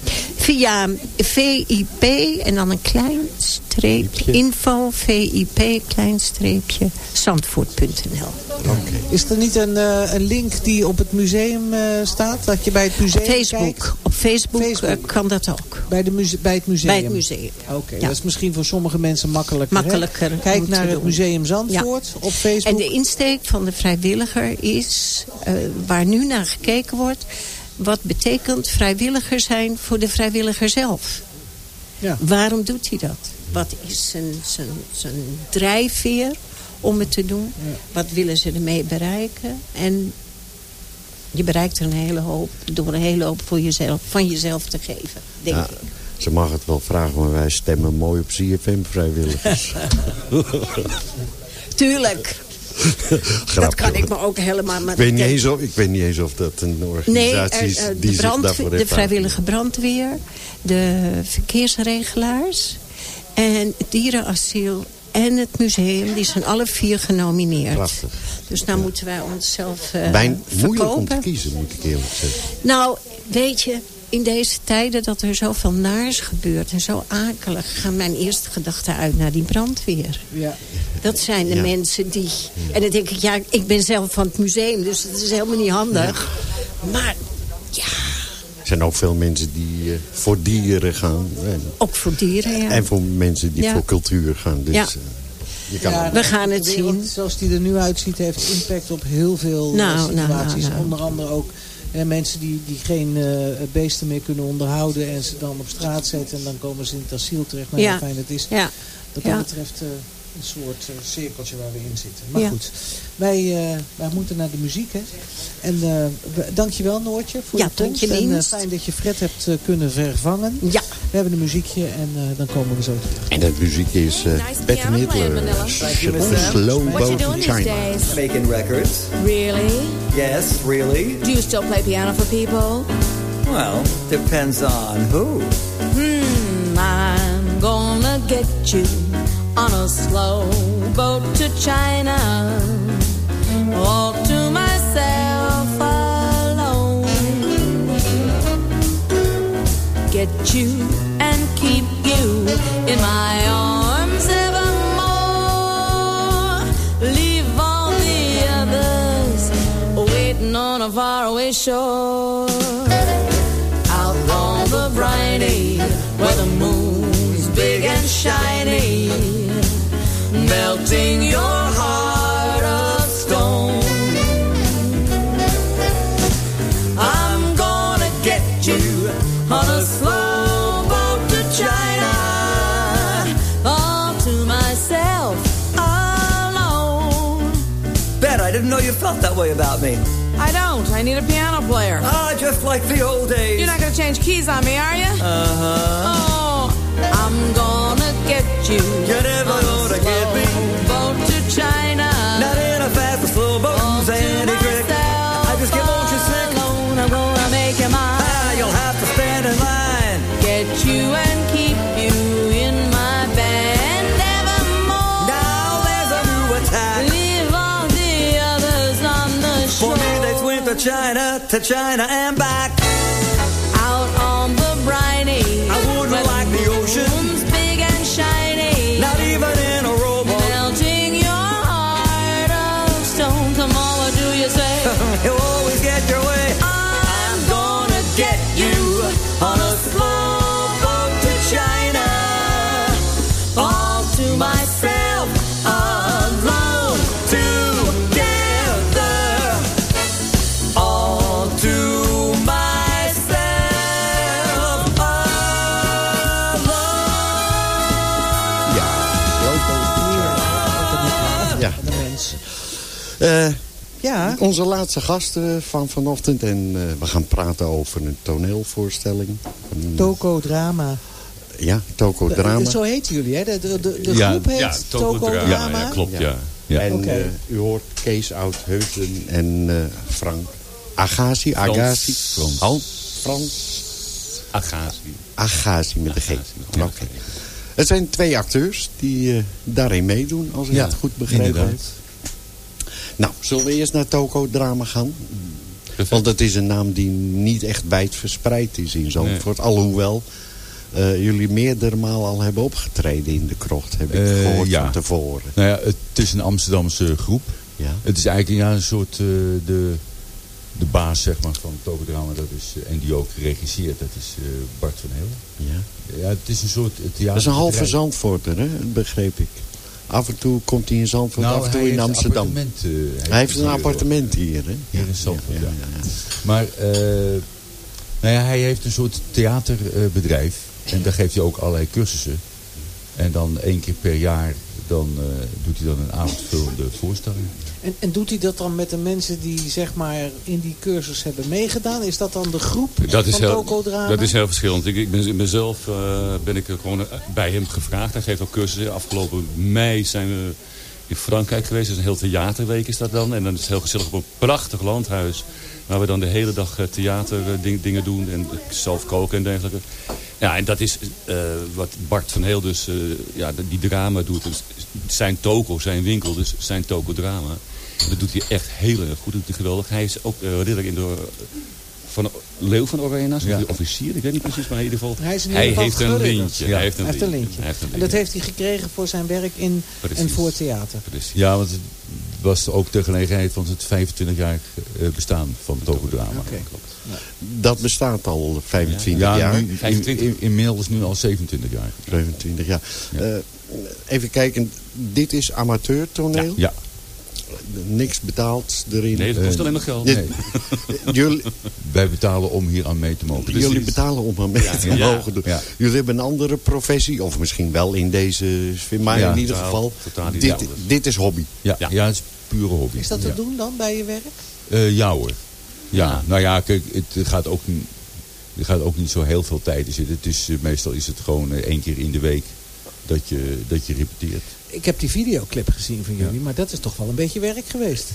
Speaker 10: Via VIP en dan een klein streepje. Info, VIP, klein streepje, zandvoort.nl.
Speaker 6: Oké.
Speaker 7: Is er niet een, eh, een link die op het museum eh, staat? Dat je bij het museum
Speaker 10: Op Facebook.
Speaker 7: kijkt?
Speaker 10: Op Facebook,
Speaker 7: Facebook.
Speaker 10: eh, kan dat ook.
Speaker 7: Bij, de muse bij het museum?
Speaker 10: Bij het museum.
Speaker 7: Oké,
Speaker 10: Ja.
Speaker 7: dat is misschien voor sommige mensen makkelijker.
Speaker 10: Makkelijker
Speaker 7: Kijk naar het
Speaker 10: doen.
Speaker 7: museum Zandvoort op Facebook.
Speaker 10: En de insteek van de vrijwilliger is, eh, waar nu naar gekeken wordt... wat betekent vrijwilliger zijn voor de vrijwilliger zelf?
Speaker 7: Ja.
Speaker 10: Waarom doet hij dat? Wat is zijn, zijn, zijn drijfveer om het te doen? Wat willen ze ermee bereiken? En je bereikt er een hele hoop door een hele hoop voor jezelf, van jezelf te geven, denk
Speaker 6: Ja,
Speaker 10: ik.
Speaker 6: ze mag het wel vragen, maar wij stemmen mooi op CFM vrijwilligers.
Speaker 10: Tuurlijk, dat kan ik me ook helemaal... Maar
Speaker 6: Ik weet, niet eens of, ik weet niet eens of dat een
Speaker 10: Nee,
Speaker 6: organisatie
Speaker 10: er,
Speaker 6: is
Speaker 10: eh,
Speaker 6: die
Speaker 10: de,
Speaker 6: zich
Speaker 10: brand,
Speaker 6: daarvoor
Speaker 10: de
Speaker 6: heeft
Speaker 10: vrijwillige brandweer, de verkeersregelaars en het dierenasiel en het museum. Die zijn alle vier genomineerd.
Speaker 6: Prachtig.
Speaker 10: Dus nou moeten wij onszelf eh
Speaker 6: Bijna moeilijk om te kiezen, moet ik eerlijk zeggen.
Speaker 10: Nou, weet je, in deze tijden dat er zoveel naars gebeurt en zo akelig... gaan mijn eerste gedachten uit naar die brandweer.
Speaker 7: Ja.
Speaker 10: Dat zijn de
Speaker 6: Ja.
Speaker 10: mensen die... En dan denk ik, ja, ik ben zelf van het museum, dus dat is helemaal niet handig. Maar ja,
Speaker 6: Er zijn ook veel mensen die eh, voor dieren gaan. En,
Speaker 10: ook voor dieren, ja.
Speaker 6: en voor mensen die
Speaker 10: Ja.
Speaker 6: voor cultuur gaan. Dus
Speaker 10: Ja.
Speaker 6: eh, je kan
Speaker 7: Ja,
Speaker 10: We gaan het zien.
Speaker 7: Zoals die er nu uitziet, heeft impact op heel veel eh,
Speaker 10: Nou, nou,
Speaker 7: situaties.
Speaker 10: nou, nou.
Speaker 7: Onder andere ook eh, mensen die, die geen eh, beesten meer kunnen onderhouden... en ze dan op straat zetten en dan komen ze in het asiel terecht. Nou,
Speaker 10: Ja.
Speaker 7: fijn het is.
Speaker 10: Ja,
Speaker 7: Wat
Speaker 10: Ja.
Speaker 7: dat betreft eh, een soort eh, cirkeltje waar we in zitten. Maar
Speaker 10: Ja.
Speaker 7: goed, wij, eh, wij moeten naar de muziek. Hè? En eh, we- dankjewel Noortje voor
Speaker 10: Ja,
Speaker 7: je komst. En eh, fijn dat je Fred hebt eh, kunnen vervangen.
Speaker 10: ja.
Speaker 7: We hebben een muziekje en eh, dan komen we zo terug.
Speaker 6: En dat muziekje is uh, Bette Midler. Slow
Speaker 4: What you
Speaker 6: Boat
Speaker 4: doing these
Speaker 6: China.
Speaker 4: days?
Speaker 11: Making records.
Speaker 4: Really?
Speaker 11: Yes, really?
Speaker 4: Do you still play piano for people?
Speaker 11: Well, depends on who.
Speaker 4: Hmm, I'm gonna get you on a slow boat to China. All to myself alone. Get you and keep you in my arms evermore. Leave all the others waiting on a faraway shore. Out on the briny, where the moon's big and shiny, melting your heart of stone. I'm gonna get you on a slow boat to China, all to myself alone.
Speaker 11: Bet I didn't know you felt that way about me.
Speaker 4: I don't. I need a piano player.
Speaker 11: Ah, just like the old days.
Speaker 4: You're not gonna change keys on me, are you?
Speaker 11: Uh-huh.
Speaker 4: Oh, I'm gonna get you.
Speaker 11: You're never
Speaker 4: on a
Speaker 11: gonna get me.
Speaker 4: Boat to China.
Speaker 11: Not in a fast or slow boat,
Speaker 4: to
Speaker 11: any trick. I just get motion sick.
Speaker 4: alone. I'm gonna make you mine.
Speaker 11: Ah, you'll have to stand in line.
Speaker 4: Get you and keep you in my band evermore.
Speaker 11: Now there's a new attack.
Speaker 4: Leave all the others on the
Speaker 11: For me, they went to China, to China and back.
Speaker 4: Out on the briny.
Speaker 11: I wouldn't like the ocean.
Speaker 6: Eh,
Speaker 7: Ja,
Speaker 6: onze laatste gasten van vanochtend. En eh, we gaan praten over een toneelvoorstelling. Een-
Speaker 7: Toko Drama.
Speaker 6: Ja, Toko Drama.
Speaker 7: Zo heten jullie, hè? De, de, de, de
Speaker 12: Ja,
Speaker 7: groep heet
Speaker 3: ja,
Speaker 7: Toko
Speaker 3: Toko
Speaker 7: Drama.
Speaker 3: Drama,
Speaker 12: Ja, klopt,
Speaker 6: Ja.
Speaker 12: ja. ja.
Speaker 6: En eh, u hoort Kees Oudheusen en eh, Frank Agassi. Agassi.
Speaker 12: Frans.
Speaker 6: Oh, Frans.
Speaker 3: Agassi.
Speaker 6: Agassi met de G. Oké. Het zijn twee acteurs die eh, daarin meedoen, als ik
Speaker 12: Ja,
Speaker 6: het goed begrepen heb. Nou, zullen we eerst naar Toko Drama gaan? Want het is een naam die niet echt wijd verspreid is in Zandvoort. Alhoewel eh, jullie meerdere malen al hebben opgetreden in de krocht. Heb ik
Speaker 12: Eh,
Speaker 6: gehoord
Speaker 12: ja.
Speaker 6: van tevoren.
Speaker 12: Nou ja, het is een Amsterdamse groep.
Speaker 6: Ja.
Speaker 12: Het is eigenlijk ja, een soort eh, de, de baas zeg maar, van Toverdrama. Dat is, en die ook regisseert. Dat is Bart van Heel.
Speaker 6: Ja.
Speaker 12: Ja, het is een soort theater.
Speaker 6: Dat is een halve Zandvoorter, hè? Dat begreep ik. Af en toe komt hij in Zandvoort,
Speaker 12: Nou,
Speaker 6: af en toe
Speaker 12: hij
Speaker 6: in
Speaker 12: heeft
Speaker 6: Amsterdam.
Speaker 12: appartement, eh,
Speaker 6: hij heeft een
Speaker 12: hier,
Speaker 6: appartement hier, hè?
Speaker 12: Hier in Zandvoort, ja. Maar eh, nou ja, hij heeft een soort theaterbedrijf. en daar geeft hij ook allerlei cursussen. En dan één keer per jaar dan, eh, doet hij dan een avondvullende voorstelling.
Speaker 7: En, en doet hij dat dan met de mensen die zeg maar in die cursus hebben meegedaan? Is dat dan de groep
Speaker 13: Dat is,
Speaker 7: van
Speaker 13: heel, dat is heel verschillend. Ik, ik ben, ik ben zelf eh, ben ik gewoon eh, bij hem gevraagd. Hij geeft ook cursussen. Afgelopen mei zijn we in Frankrijk geweest. Dat is een heel theaterweek is dat dan. En dan is het heel gezellig op een prachtig landhuis. Waar we dan de hele dag theaterdingen doen. En zelf koken en dergelijke. Ja, en dat is eh, wat Bart van Heel dus, eh, ja, die drama doet. Dus zijn toko, zijn winkel, dus zijn toko drama. Dat doet hij echt heel erg goed. Dat doet hij geweldig. Hij is ook uh, ridder in de van Leeuw van Oranje, ja. officier, ik weet niet precies, maar in ieder geval.
Speaker 7: Hij, is in
Speaker 13: hij heeft, een lintje,
Speaker 12: ja.
Speaker 13: hij heeft een
Speaker 7: hij heeft een
Speaker 13: lintje.
Speaker 7: lintje.
Speaker 13: Hij heeft een
Speaker 7: En dat heeft hij gekregen voor zijn werk in
Speaker 13: Precies.
Speaker 7: en voor theater.
Speaker 13: Precies.
Speaker 12: Ja, want het was ook de gelegenheid van het 25-jarig bestaan van Toverdrama.
Speaker 7: Okay.
Speaker 6: Dat bestaat al 25
Speaker 12: ja,
Speaker 6: jaar.
Speaker 12: Nu, in, in, inmiddels nu al 27 jaar.
Speaker 6: 27 jaar. Ja. Uh, even kijken, dit is amateurtoneel?
Speaker 12: Ja. ja.
Speaker 6: Niks betaald erin?
Speaker 13: Nee, dat kost uh, alleen maar geld.
Speaker 12: Nee.
Speaker 6: jullie,
Speaker 12: Wij betalen om hier aan mee te mogen.
Speaker 6: Precies. Jullie betalen om aan mee ja, te ja, mogen doen. Ja. Jullie hebben een andere professie, of misschien wel in deze sfeer. Maar in ieder geval, dit, dit, is hobby.
Speaker 12: Ja, ja. het is pure hobby.
Speaker 7: Is dat te doen dan bij je werk?
Speaker 12: Uh, ja hoor. Ja, nou ja, kijk, het gaat ook, er gaat ook niet zo heel veel tijd in zitten. Het is, uh, meestal is het gewoon uh, één keer in de week dat je, dat je repeteert.
Speaker 7: Ik heb die videoclip gezien van jullie, maar dat is toch wel een beetje werk geweest.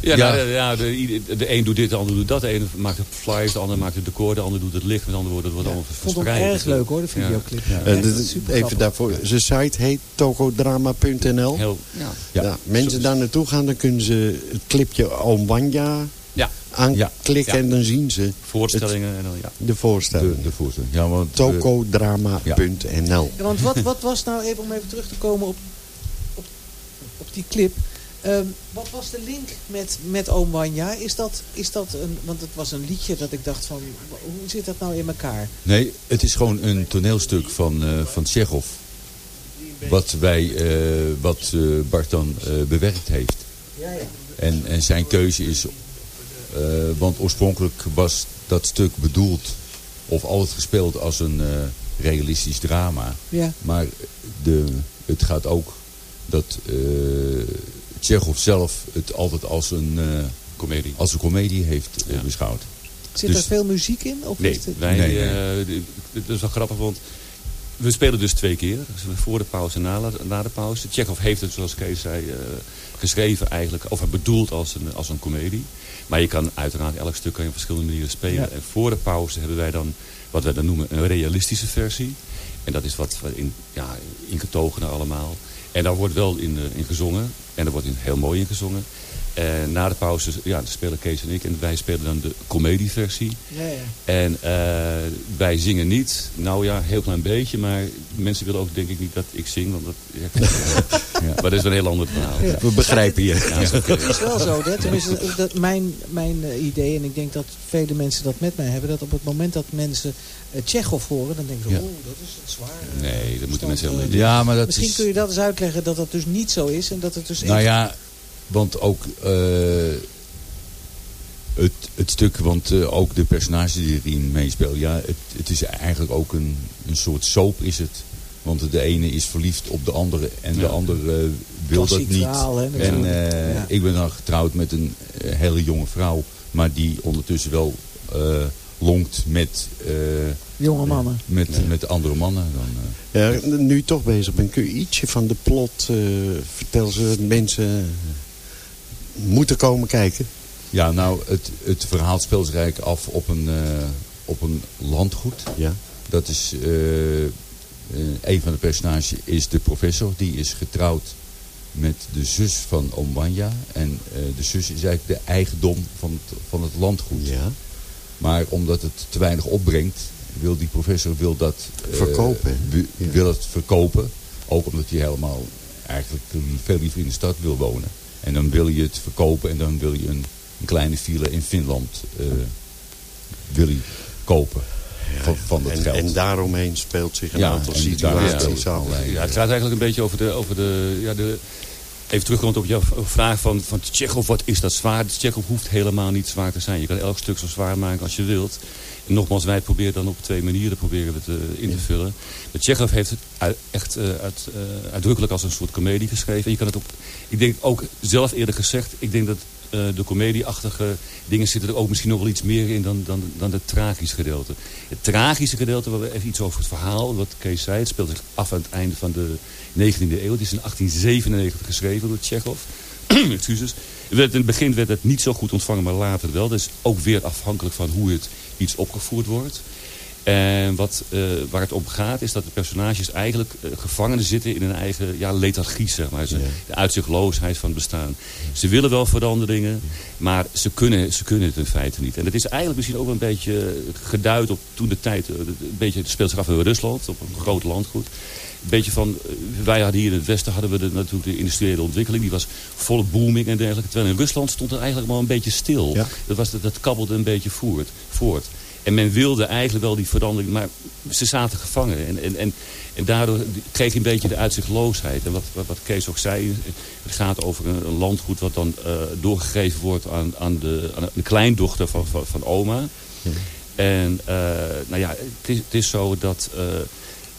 Speaker 13: Ja,
Speaker 12: Ja.
Speaker 13: nou, ja de, de een doet dit, de ander doet dat. De ene maakt het flyers, de ander maakt het decor, de ander doet het licht. Met andere woorden, het wordt allemaal
Speaker 7: Ik vond
Speaker 13: verspreid.
Speaker 7: erg leuk hoor, de videoclip.
Speaker 13: Ja.
Speaker 7: Echt
Speaker 6: dit is-
Speaker 7: super
Speaker 6: even
Speaker 7: grappig.
Speaker 6: daarvoor. Zijn site heet tokodrama.nl.
Speaker 13: Heel, ja.
Speaker 12: Ja.
Speaker 6: Ja, mensen daar naartoe gaan, dan kunnen ze het clipje Oom Wanja
Speaker 13: Ja.
Speaker 6: aanklikken
Speaker 13: Ja.
Speaker 6: en dan zien ze
Speaker 13: Voorstellingen en dan, ja.
Speaker 6: de voorstelling.
Speaker 12: De, de voorstelling. Ja, want, eh,
Speaker 6: Tokodrama.nl.
Speaker 7: Ja, want wat, wat was nou, even om even terug te komen op die clip. Ehm, wat was de link met, met Oom Wanja? Is dat, is dat een, want het was een liedje dat ik dacht van, hoe zit dat nou in elkaar?
Speaker 12: Nee, het is gewoon een toneelstuk van, eh van Tsjechov. Wat, wij, eh, wat eh, Bart dan bewerkt heeft.
Speaker 7: Ja, ja.
Speaker 12: En, en zijn keuze is... want oorspronkelijk was dat stuk bedoeld... of altijd gespeeld als een realistisch drama.
Speaker 7: Ja.
Speaker 12: Maar de, het gaat ook dat eh Tsjechov zelf het altijd als een, eh,
Speaker 13: Comedie.
Speaker 12: als een komedie heeft eh,
Speaker 13: Ja.
Speaker 12: beschouwd.
Speaker 7: Zit
Speaker 12: Dus-
Speaker 7: er veel muziek in? Of
Speaker 13: Nee,
Speaker 7: is het...
Speaker 13: wij,
Speaker 12: Nee,
Speaker 13: eh, dat is wel grappig, want we spelen dus twee keer. Dus voor de pauze en na, na de pauze. Tsjechov heeft het, zoals Kees zei, eh, geschreven eigenlijk, of bedoeld als een, als een komedie. Maar je kan uiteraard elk stuk kan je op verschillende manieren spelen.
Speaker 7: Ja.
Speaker 13: En voor de pauze hebben wij dan, wat wij dan noemen, een realistische versie. En dat is wat wat in, ja, ingetogen allemaal. En daar wordt wel in, eh, in gezongen. En daar wordt in heel mooi in gezongen. En na de pauze ja, spelen Kees en ik. En wij spelen dan de comedieversie.
Speaker 7: Ja, ja.
Speaker 13: En eh, wij zingen niet. Nou ja, een heel klein beetje. Maar mensen willen ook denk ik niet dat ik zing. Want dat, ja,
Speaker 12: Ja.
Speaker 13: Maar dat is een heel ander verhaal.
Speaker 7: Ja.
Speaker 6: We begrijpen je.
Speaker 13: Oké.
Speaker 7: Het is wel zo, hè? tenminste dat mijn, mijn eh, idee, en ik denk dat vele mensen dat met mij hebben, dat op het moment dat mensen Tsjechov horen, dan denken ze,
Speaker 12: Ja.
Speaker 7: oh, dat is zwaar. eh,
Speaker 13: Nee, dat moeten mensen
Speaker 7: eh,
Speaker 13: helemaal niet
Speaker 12: Ja, maar dat
Speaker 7: Misschien
Speaker 12: is...
Speaker 7: kun je dat eens uitleggen dat dat dus niet zo is en dat het dus
Speaker 12: Nou ja, want ook eh, het, het stuk, want eh, ook de personages die erin meespelen, ja, het, het is eigenlijk ook een, een soort soap is het. Want de ene is verliefd op de andere en de andere eh, wil dat niet.
Speaker 7: verhaal, hè,
Speaker 12: en eh,
Speaker 7: Ja.
Speaker 12: ik ben dan getrouwd met een hele jonge vrouw, maar die ondertussen wel eh, longt met, eh,
Speaker 7: jonge mannen.
Speaker 12: met, met andere mannen. Dan, eh.
Speaker 6: Ja, nu je toch bezig bent, kun je ietsje van de plot uh, vertellen zodat mensen moeten komen kijken?
Speaker 12: Ja, nou, het, het verhaal speelt zich eigenlijk af op een, uh, op een landgoed.
Speaker 6: Ja.
Speaker 12: Dat is, uh, uh, een van de personages is de professor. Die is getrouwd met de zus van Omwanja. En uh, de zus is eigenlijk de eigendom van het, van het landgoed.
Speaker 6: Ja.
Speaker 12: Maar omdat het te weinig opbrengt, wil die professor wil dat...
Speaker 6: verkopen.
Speaker 12: Ja. wil het verkopen. Ook omdat hij helemaal eigenlijk veel liever in de stad wil wonen. En dan wil je het verkopen en dan wil je een, een kleine file in Finland uh, wil je kopen. Ja, van, van dat
Speaker 6: en,
Speaker 12: geld.
Speaker 6: en daaromheen speelt zich een ja, aantal situaties af.
Speaker 13: Ja, het gaat eigenlijk een beetje over de... Over de, ja, de Even terugkomend op jouw vraag van, van Tsjechov, wat is dat zwaar? Tsjechov hoeft helemaal niet zwaar te zijn. Je kan elk stuk zo zwaar maken als je wilt. En nogmaals, wij proberen dan op twee manieren proberen we het uh, in te vullen. Maar Tsjechov heeft het uit, echt uh, uit, uh, uitdrukkelijk als een soort komedie geschreven. En je kan het op, ik denk ook zelf eerder gezegd, ik denk dat de comedieachtige dingen zitten er ook misschien nog wel iets meer in dan, dan, dan het tragische gedeelte. Het tragische gedeelte, waar we even iets over het verhaal, wat Kees zei, het speelt zich af aan het einde van de 19e eeuw. Het is in 1897 geschreven door Tsjechov. Excuses. In het begin werd het niet zo goed ontvangen, maar later wel. Dat is ook weer afhankelijk van hoe het iets opgevoerd wordt. En wat, uh, waar het om gaat is dat de personages eigenlijk uh, gevangenen zitten in hun eigen ja, lethargie, zeg maar. Ze. De uitzichtloosheid van het bestaan. Ze willen wel veranderingen, maar ze kunnen, ze kunnen het in feite niet. En het is eigenlijk misschien ook een beetje geduid op toen de tijd, uh, een beetje het speelt zich af in Rusland, op een groot landgoed. Een beetje van, wij hadden hier in het westen hadden we de, natuurlijk de industriële ontwikkeling. Die was volle booming en dergelijke. Terwijl in Rusland stond het eigenlijk maar een beetje stil.
Speaker 6: Ja.
Speaker 13: Dat, was, dat, dat kabbelde een beetje voort. voort. En men wilde eigenlijk wel die verandering, maar ze zaten gevangen. En, en, en, en daardoor kreeg je een beetje de uitzichtloosheid. En wat, wat, wat Kees ook zei, het gaat over een, een landgoed wat dan uh, doorgegeven wordt aan, aan, de, aan de kleindochter van, van, van oma. Ja. En uh, nou ja, het is, het is zo dat... Uh,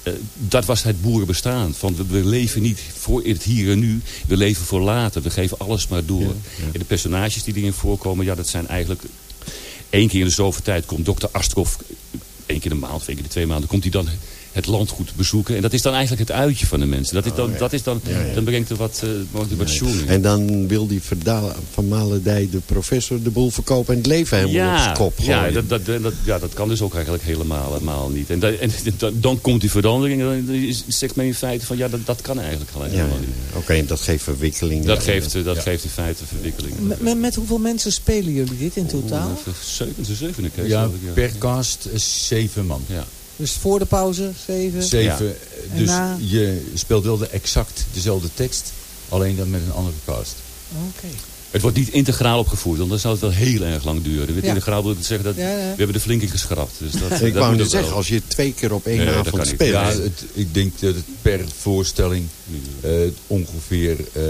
Speaker 13: uh, dat was het boerenbestaan. Van we, we, leven niet voor het hier en nu. We leven voor later. We geven alles maar door. Ja, ja. En de personages die erin voorkomen, ja, dat zijn eigenlijk Eén keer in de zoveel tijd komt dokter Astrov, één keer in de maand, één keer in de twee maanden, komt hij dan het landgoed bezoeken. En dat is dan eigenlijk het uitje van de mensen. Dat is dan, dat is dan, dan brengt er wat, uh, nee.
Speaker 6: En dan wil die Van Maledij, de professor, de boel verkopen en het leven helemaal
Speaker 13: ja,
Speaker 6: op zijn kop gooien.
Speaker 13: Ja dat, dat, dat, ja, dat kan dus ook eigenlijk helemaal, helemaal niet. En, dat, en dan komt die verandering en dan zegt men in feite van ja, dat, dat kan eigenlijk gewoon helemaal
Speaker 6: ja,
Speaker 13: niet.
Speaker 6: Oké, okay, dat geeft verwikkeling.
Speaker 13: Dat, geeft, dat ja. geeft in feite verwikkeling.
Speaker 7: Met, met, hoeveel mensen spelen jullie dit in totaal?
Speaker 13: Oh, zeven, zeven keer.
Speaker 12: Ja, per cast zeven man.
Speaker 13: Ja.
Speaker 7: Dus voor de pauze zeven?
Speaker 12: Zeven. Ja. Dus na... je speelt wel de exact dezelfde tekst, alleen dan met een andere cast.
Speaker 7: Oké. Okay.
Speaker 13: Het wordt niet integraal opgevoerd, want dan zou het wel heel erg lang duren. Met
Speaker 7: Ja.
Speaker 13: integraal wil ik zeggen dat
Speaker 7: Ja, ja.
Speaker 13: we hebben de flink in geschrapt. Dus dat,
Speaker 6: Ik
Speaker 13: dat
Speaker 6: wou
Speaker 13: wel.
Speaker 6: zeggen, als je twee keer op één
Speaker 13: Nee,
Speaker 6: avond
Speaker 13: kan niet.
Speaker 6: speelt...
Speaker 12: Ja, het, ik denk dat het per voorstelling eh, ongeveer eh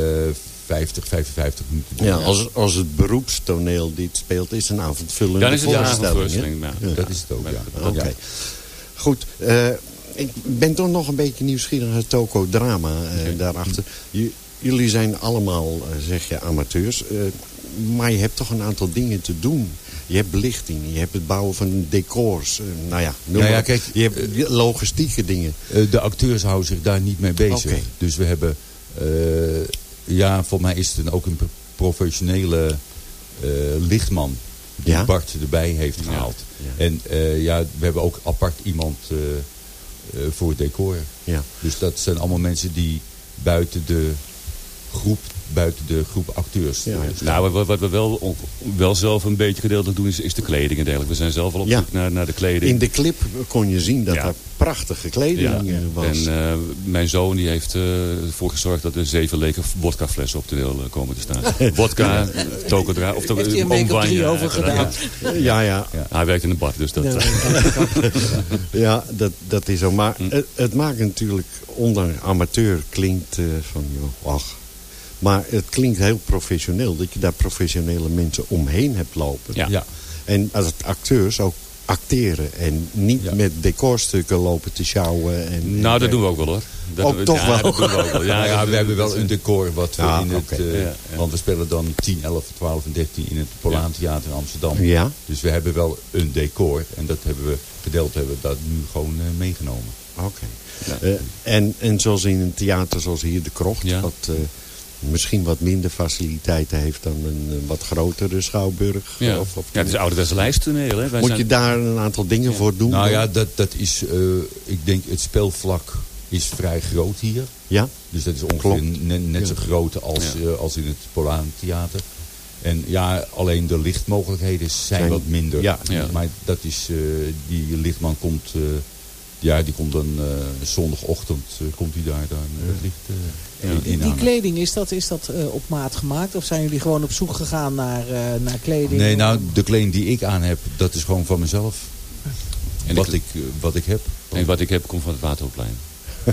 Speaker 12: 50, 55 minuten duurt.
Speaker 6: Ja, als, als het beroepstoneel dit speelt, is het een avondvullende
Speaker 13: Dan is het een
Speaker 6: voorstelling.
Speaker 13: avondvoorstelling, ja.
Speaker 6: Ja.
Speaker 12: Dat is het ook, ja.
Speaker 6: Oké. Goed. eh, ik ben toch nog een beetje nieuwsgierig naar het tokodrama eh, daarachter. J- jullie zijn allemaal, eh, zeg je, amateurs. maar je hebt toch een aantal dingen te doen. Je hebt belichting, je hebt het bouwen van decors. nou ja, noem
Speaker 12: ja, kijk,
Speaker 6: je hebt logistieke dingen.
Speaker 12: De acteurs houden zich daar niet mee bezig. Dus we hebben... ja, voor mij is het ook een pro- professionele lichtman... die
Speaker 6: Ja?
Speaker 12: Bart erbij heeft gehaald.
Speaker 6: Ja.
Speaker 12: En eh, ja, we hebben ook apart iemand eh, eh, voor het decor.
Speaker 6: Ja.
Speaker 12: Dus dat zijn allemaal mensen die buiten de groep, buiten de groep acteurs
Speaker 6: Ja.
Speaker 12: staan.
Speaker 13: Nou, wat, wat we wel, wel zelf een beetje gedeeltelijk doen is, is de kleding en dergelijke. We zijn zelf al op
Speaker 6: Ja.
Speaker 13: zoek naar, naar de kleding.
Speaker 6: In de clip kon je zien dat
Speaker 13: Ja.
Speaker 6: er prachtige kleding
Speaker 13: ja.
Speaker 6: eh, was.
Speaker 13: En eh, mijn zoon die heeft eh, ervoor gezorgd dat er zeven leken wodkaflessen op de deel komen te staan. Wodka, tokodra, of
Speaker 7: Heeft hij een week of drie over gedaan?
Speaker 6: ja, ja.
Speaker 13: Hij werkt in de bar, dus dat...
Speaker 7: Ja.
Speaker 6: Ja, dat, dat is zo. Maar
Speaker 13: Hm.
Speaker 6: het, het maakt natuurlijk, ondanks amateur klinkt eh, van, joh, ach. Maar het klinkt heel professioneel. Dat je daar professionele mensen omheen hebt lopen.
Speaker 13: Ja.
Speaker 12: Ja.
Speaker 6: En als het acteurs ook acteren. En niet
Speaker 12: Ja.
Speaker 6: met decorstukken lopen te sjouwen. En,
Speaker 13: nou, dat doen we ook wel hoor. Dat
Speaker 6: Ook
Speaker 13: we-
Speaker 6: toch
Speaker 13: ja,
Speaker 6: wel.
Speaker 13: dat doen we ook wel. Ja,
Speaker 12: Ja, we hebben wel een decor wat we
Speaker 6: Ja,
Speaker 12: in het... eh,
Speaker 13: Ja, ja.
Speaker 12: Want we spelen dan 10, 11, 12 en 13 in het Polaan Theater in Amsterdam.
Speaker 6: Ja.
Speaker 12: Dus we hebben wel een decor. En dat hebben we gedeeld hebben we dat nu gewoon eh, meegenomen.
Speaker 6: Oké. Eh, en, en zoals in een theater zoals hier de Krocht.
Speaker 13: Ja.
Speaker 6: Wat eh, misschien wat minder faciliteiten heeft dan een wat grotere schouwburg.
Speaker 13: Ja.
Speaker 6: Of, of
Speaker 13: ja, het is ouderwetse lijsttoneel. Hè. Wij
Speaker 6: Moet
Speaker 13: zijn-
Speaker 6: je daar een aantal dingen voor doen?
Speaker 12: Nou
Speaker 6: dan?
Speaker 12: ja, dat, dat is... eh, ik denk het speelvlak is vrij groot hier.
Speaker 6: Ja?
Speaker 12: Dus dat is ongeveer net, zo groot als,
Speaker 13: Ja.
Speaker 12: eh, als in het Polaan Theater. En ja, alleen de lichtmogelijkheden zijn,
Speaker 6: Zijn-
Speaker 12: wat minder.
Speaker 6: ja.
Speaker 13: Ja.
Speaker 12: Maar dat is, eh, die lichtman komt, eh, ja, die komt dan eh, zondagochtend, komt hij daar dan het licht eh, in, in
Speaker 7: Die kleding, is dat, is dat eh, op maat gemaakt? Of zijn jullie gewoon op zoek gegaan naar, eh, naar kleding?
Speaker 12: Nee, nou, de kleding die ik aan heb, dat is gewoon van mezelf.
Speaker 13: En
Speaker 12: wat,
Speaker 13: ik-
Speaker 12: eh, wat ik heb.
Speaker 13: En wat ik heb komt van het Waterhoofdplein.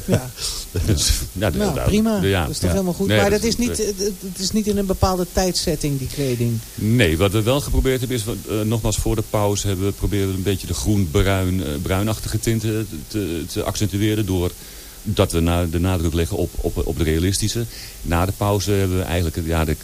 Speaker 7: Ja.
Speaker 13: Dus, ja,
Speaker 7: Nou,
Speaker 13: dat-
Speaker 7: prima.
Speaker 13: ja.
Speaker 7: dat is toch
Speaker 12: Ja.
Speaker 7: helemaal goed.
Speaker 13: Nee,
Speaker 7: maar
Speaker 13: dat
Speaker 7: dat is, niet, het, is niet in een bepaalde tijdsetting, die kleding.
Speaker 13: Nee, wat we wel geprobeerd hebben is, nogmaals voor de pauze hebben we proberen een beetje de groen-bruin, eh, bruinachtige tinten te, te accentueren door dat we na, de nadruk leggen op, op, op de realistische. Na de pauze hebben we eigenlijk, ja, de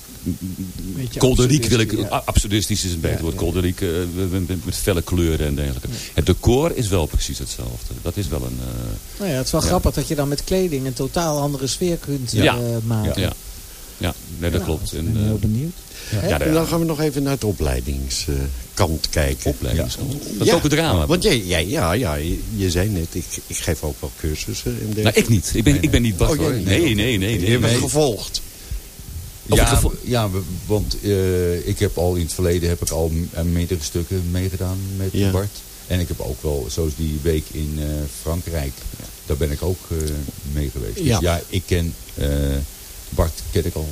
Speaker 13: kolderiek wil ik,
Speaker 7: absurdistisch, ja.
Speaker 13: absurdistisch is een beter
Speaker 7: Ja,
Speaker 13: woord, kolderiek eh, met, met, met felle kleuren en dergelijke. Het decor is wel precies hetzelfde. Dat is wel een... eh,
Speaker 7: Nou ja, het is wel
Speaker 13: Ja.
Speaker 7: grappig dat je dan met kleding een totaal andere sfeer kunt
Speaker 13: Ja.
Speaker 7: eh, maken.
Speaker 13: ja, ja, nee, dat
Speaker 7: Nou,
Speaker 13: klopt.
Speaker 7: Ik
Speaker 13: En,
Speaker 7: ben heel
Speaker 13: eh,
Speaker 7: benieuwd.
Speaker 13: ja,
Speaker 6: en dan gaan we nog even naar het opleidingskant kijken.
Speaker 13: opleidingskant. Dat
Speaker 6: Ja,
Speaker 13: is ook het drama.
Speaker 6: Want jij, jij, ja, ja, je, zei net, ik, ik geef ook wel cursussen. En
Speaker 13: Nou, ik niet. Ik ben, ik ben niet Bart
Speaker 6: Oh?
Speaker 13: Nee, nee, nee. nee,
Speaker 6: Je het gevolgd.
Speaker 12: Ja,
Speaker 13: gevo-
Speaker 12: ja, want eh, ik heb al in het verleden heb ik al meerdere stukken meegedaan met
Speaker 6: Ja.
Speaker 12: Bart. En ik heb ook wel, zoals die week in eh, Frankrijk, daar ben ik ook eh, mee geweest. Dus
Speaker 6: Ja.
Speaker 12: ja, ik ken Bart ken ik al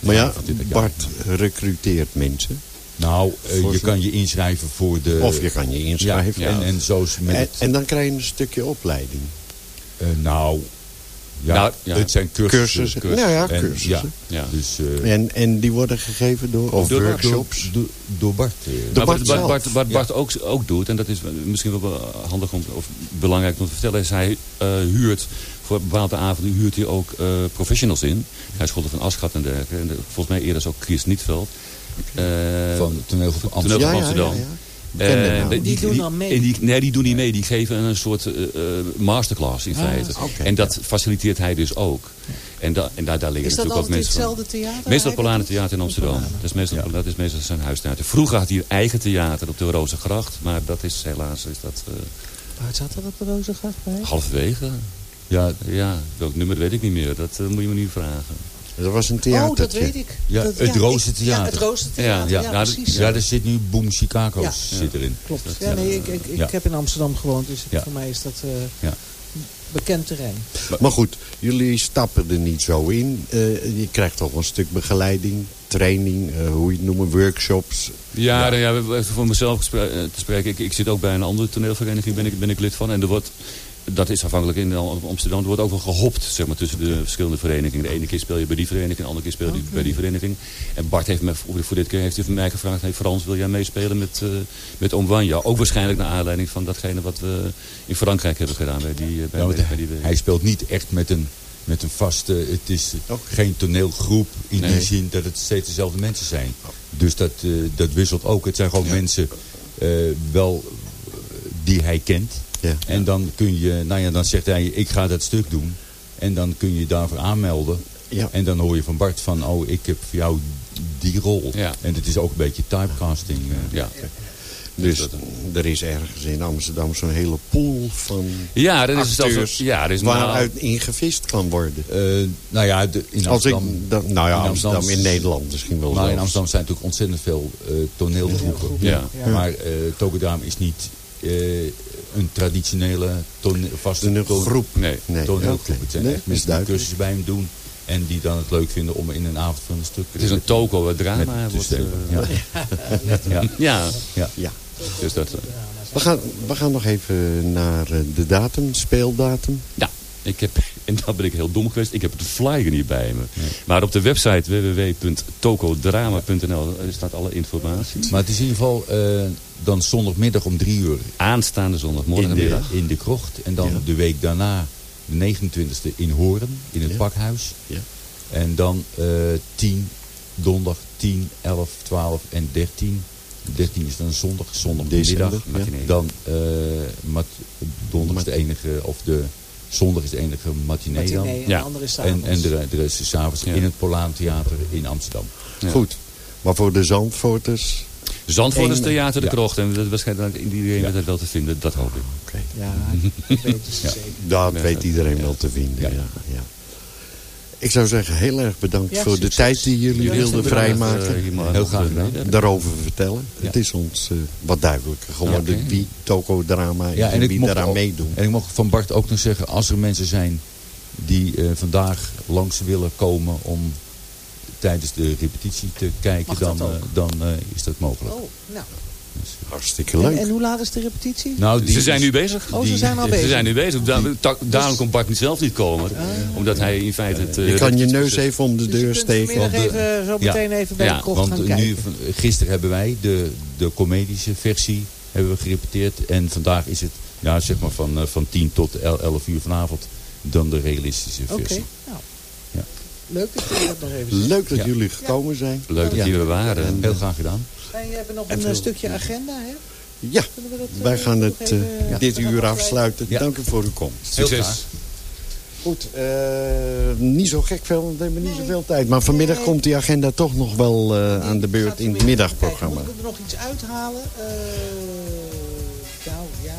Speaker 6: Maar ja,
Speaker 12: 25 jaar.
Speaker 6: Bart recruteert mensen.
Speaker 12: Nou, eh, je
Speaker 6: zo-
Speaker 12: kan je inschrijven voor de...
Speaker 6: Of je kan je inschrijven.
Speaker 12: Ja, en, en zoals met
Speaker 6: En, en dan krijg je een stukje opleiding.
Speaker 12: eh, nou, ja,
Speaker 13: Nou, ja.
Speaker 12: het zijn cursussen.
Speaker 6: Cursussen.
Speaker 13: cursus.
Speaker 6: Nou ja,
Speaker 12: En-
Speaker 6: cursussen.
Speaker 12: ja,
Speaker 13: Ja.
Speaker 12: dus... eh,
Speaker 6: En, en die worden gegeven door, of
Speaker 13: Door-
Speaker 6: workshops.
Speaker 12: Door, door Bart.
Speaker 6: Door Bart
Speaker 13: wat
Speaker 6: zelf.
Speaker 13: Bart, Bart, ook, ook doet, en dat is misschien wel handig om, of belangrijk om te vertellen, is hij huurt voor bepaalde avonden huurt hij ook professionals in. Hij is Schotten van Aschat en dergelijke. En de- volgens mij eerder is ook Chris Nietveld. Eh,
Speaker 12: Van het toneel van
Speaker 13: Toneel
Speaker 12: Amsterdam.
Speaker 13: van
Speaker 6: Ja, ja,
Speaker 13: Amsterdam.
Speaker 6: ja, ja. Bekende
Speaker 13: Eh,
Speaker 6: namen.
Speaker 7: Die doen dan mee?
Speaker 13: en die, nee, die doen niet mee. Die geven een soort eh, masterclass in
Speaker 7: Ah,
Speaker 13: feite. En dat faciliteert hij dus ook. En, da, en daar, daar liggen natuurlijk ook mensen van.
Speaker 7: hetzelfde theater?
Speaker 13: Meestal Polane? Theater in Amsterdam.
Speaker 7: Polane.
Speaker 13: Dat is, meestal, dat is meestal zijn huistheater. Vroeger had hij een eigen theater op de Rozengracht. Maar dat is helaas is dat, eh,
Speaker 7: Waar zat dat op de Rozengracht bij?
Speaker 13: halverwege. Ja, ja, welk nummer weet ik niet meer. Dat moet je me niet vragen.
Speaker 6: Dat was een theater.
Speaker 7: Oh, dat weet ik.
Speaker 12: Ja,
Speaker 7: Dat-
Speaker 12: het
Speaker 7: ik-
Speaker 12: Rozentheater.
Speaker 7: Ja, het.
Speaker 13: Ja,
Speaker 7: Ja,
Speaker 13: ja,
Speaker 7: precies.
Speaker 12: Ja, daar zit nu Boom Chicago
Speaker 7: Ja.
Speaker 12: zit erin.
Speaker 7: Klopt. Ja, nee, ik, ik, ik
Speaker 12: Ja.
Speaker 7: heb in Amsterdam gewoond, dus
Speaker 12: Ja.
Speaker 7: voor mij is dat eh,
Speaker 12: Ja.
Speaker 7: bekend terrein.
Speaker 6: Maar goed, jullie stappen er niet zo in. Eh, je krijgt toch een stuk begeleiding, training, eh, hoe je het noemen, workshops.
Speaker 13: Ja, nou ja. even voor mezelf te spreken. Ik, ik zit ook bij een andere toneelvereniging, ben ik, ben ik lid van. En er wordt, dat is afhankelijk in Amsterdam, er wordt ook wel gehopt zeg maar, tussen de verschillende verenigingen. De ene keer speel je bij die vereniging, de andere keer speel je bij die vereniging. En Bart heeft me voor, dit keer heeft hij van mij gevraagd, hey Frans, wil jij meespelen met, eh met Oom Wanja? Ook waarschijnlijk naar aanleiding van datgene wat we in Frankrijk hebben gedaan bij die, eh, bij,
Speaker 12: Ja,
Speaker 13: bij, bij die
Speaker 12: hij speelt niet echt met een, met een vaste... Het is geen toneelgroep in
Speaker 13: Nee.
Speaker 12: die zin dat het steeds dezelfde mensen zijn. Dus dat, eh, dat wisselt ook. Het zijn gewoon mensen eh, wel eh, die hij kent.
Speaker 6: Ja.
Speaker 12: En dan kun je... Nou ja, dan zegt hij, ik ga dat stuk doen. En dan kun je daarvoor aanmelden.
Speaker 6: Ja.
Speaker 12: En dan hoor je van Bart van, oh, ik heb voor jou die rol.
Speaker 13: Ja.
Speaker 12: En het is ook een beetje typecasting. eh.
Speaker 13: Ja.
Speaker 6: Dus er is ergens in Amsterdam zo'n hele pool van
Speaker 13: Ja, dat is zelfs-
Speaker 6: acteurs
Speaker 13: ja, dat is
Speaker 6: waaruit ingevist kan worden.
Speaker 12: Eh, nou ja, de- in
Speaker 6: Als ik,
Speaker 12: Amsterdam...
Speaker 6: dat- nou ja,
Speaker 12: in
Speaker 6: Amsterdam, in Nederland misschien wel
Speaker 12: Maar in
Speaker 6: zelfs.
Speaker 12: Amsterdam zijn natuurlijk ontzettend veel eh, toneelgroepen.
Speaker 13: Ja.
Speaker 7: Ja.
Speaker 12: Maar eh Togedaam is niet eh, een traditionele tone vaste
Speaker 6: groep.
Speaker 13: Nee.
Speaker 6: Nee,
Speaker 12: toneelgroep. Het zijn
Speaker 6: Nee,
Speaker 12: echt mensen die cursussen bij hem doen. En die dan het leuk vinden om in een avond van een stuk...
Speaker 13: Het is een toko, het drama. Wordt, eh,
Speaker 12: ja. ja.
Speaker 13: ja,
Speaker 12: Ja.
Speaker 6: Ja.
Speaker 13: dus dat... eh,
Speaker 6: We gaan, we gaan nog even naar eh, de datum, speeldatum.
Speaker 13: Ja, ik heb, en dan ben ik heel dom geweest, ik heb de flyer niet bij me. Maar op de website www.tokodrama.nl staat alle informatie.
Speaker 12: Maar het is in ieder geval eh, dan zondagmiddag om drie uur
Speaker 13: Aanstaande
Speaker 12: in de,
Speaker 13: zondagmorgenmiddag.
Speaker 12: in de krocht. En dan
Speaker 6: Ja.
Speaker 12: de week daarna, de 29e, in Horen, in het
Speaker 6: Ja.
Speaker 12: pakhuis.
Speaker 6: Ja.
Speaker 12: En dan eh 10, donderdag 10, 11, 12 en 13. 13 is dan zondag, zondagmiddag. Dan eh, mat, donderdag is de enige, of de zondag is de enige matinee, dan.
Speaker 7: en
Speaker 13: Ja.
Speaker 7: de andere is
Speaker 12: En, en de, de rest is s'avonds
Speaker 13: Ja.
Speaker 12: in het Polaan Theater in Amsterdam.
Speaker 13: Ja.
Speaker 6: Goed. Maar voor de Zandvoorters...
Speaker 13: Zandvoort is Theater de
Speaker 12: ja.
Speaker 13: Krocht. En dat waarschijnlijk iedereen
Speaker 12: Ja.
Speaker 13: dat wel te vinden, dat hoop ik.
Speaker 6: Oké.
Speaker 7: Ja, zeker.
Speaker 6: Dat
Speaker 13: Ja.
Speaker 6: weet iedereen wel te vinden. Ja.
Speaker 12: Ja.
Speaker 6: Ja, Ik zou zeggen, heel erg bedankt
Speaker 7: Ja,
Speaker 6: voor de tijd die jullie wilden vrijmaken.
Speaker 13: mogen
Speaker 12: Heel graag gedaan.
Speaker 6: daarover vertellen.
Speaker 12: Ja.
Speaker 6: Het is ons eh, wat duidelijker geworden
Speaker 13: Oké.
Speaker 6: wie tokodrama is
Speaker 12: Ja,
Speaker 6: en, wie daaraan
Speaker 12: ook-
Speaker 6: meedoen.
Speaker 12: En ik mocht van Bart ook nog zeggen, als er mensen zijn die eh, vandaag langs willen komen om tijdens de repetitie te kijken,
Speaker 7: Mag dat
Speaker 12: dan,
Speaker 7: ook?
Speaker 12: eh, dan eh, is dat mogelijk.
Speaker 7: Oh, nou.
Speaker 6: Hartstikke
Speaker 7: En,
Speaker 6: leuk.
Speaker 7: en hoe laat is de repetitie?
Speaker 12: Nou, die
Speaker 13: Ze zijn nu bezig.
Speaker 7: Oh, ze zijn al
Speaker 13: Ze
Speaker 7: bezig.
Speaker 13: zijn nu bezig. Da- ta- Daarom kon Bart niet zelf niet komen. Omdat hij in feite het... eh,
Speaker 6: je kan je neus even om de
Speaker 7: Dus
Speaker 6: deur
Speaker 7: kunt
Speaker 6: steken.
Speaker 12: Want de-
Speaker 7: even, zo
Speaker 12: ja.
Speaker 7: meteen even bij
Speaker 13: Ja,
Speaker 7: de krocht
Speaker 12: Want
Speaker 7: gaan
Speaker 12: eh, nu, gisteren hebben wij de, de comedische versie hebben we gerepeteerd. En vandaag is het ja, zeg maar van, eh, van 10 tot 11 uur vanavond dan de realistische
Speaker 7: Oké,
Speaker 12: versie.
Speaker 7: nou. Leuk dat jullie dat nog even
Speaker 6: Leuk dat
Speaker 12: Ja.
Speaker 6: jullie gekomen zijn.
Speaker 13: Leuk dat
Speaker 12: Ja.
Speaker 13: jullie er waren. En,
Speaker 12: Heel graag gedaan.
Speaker 7: En je hebt nog
Speaker 6: En
Speaker 7: een
Speaker 6: veel-
Speaker 7: eh, stukje agenda, hè?
Speaker 6: Ja,
Speaker 7: dat, eh,
Speaker 6: wij gaan het eh,
Speaker 7: ja.
Speaker 6: dit uur afsluiten.
Speaker 12: Ja.
Speaker 6: Dank u voor uw komst.
Speaker 12: Heel
Speaker 13: Succes.
Speaker 12: graag.
Speaker 6: Goed, eh, niet zo gek veel, want we hebben niet zoveel tijd. Maar vanmiddag
Speaker 7: Nee.
Speaker 6: komt die agenda toch nog wel eh, aan de beurt in het middagprogramma.
Speaker 7: kijken. Moet ik er nog iets uithalen? Eh, nou ja.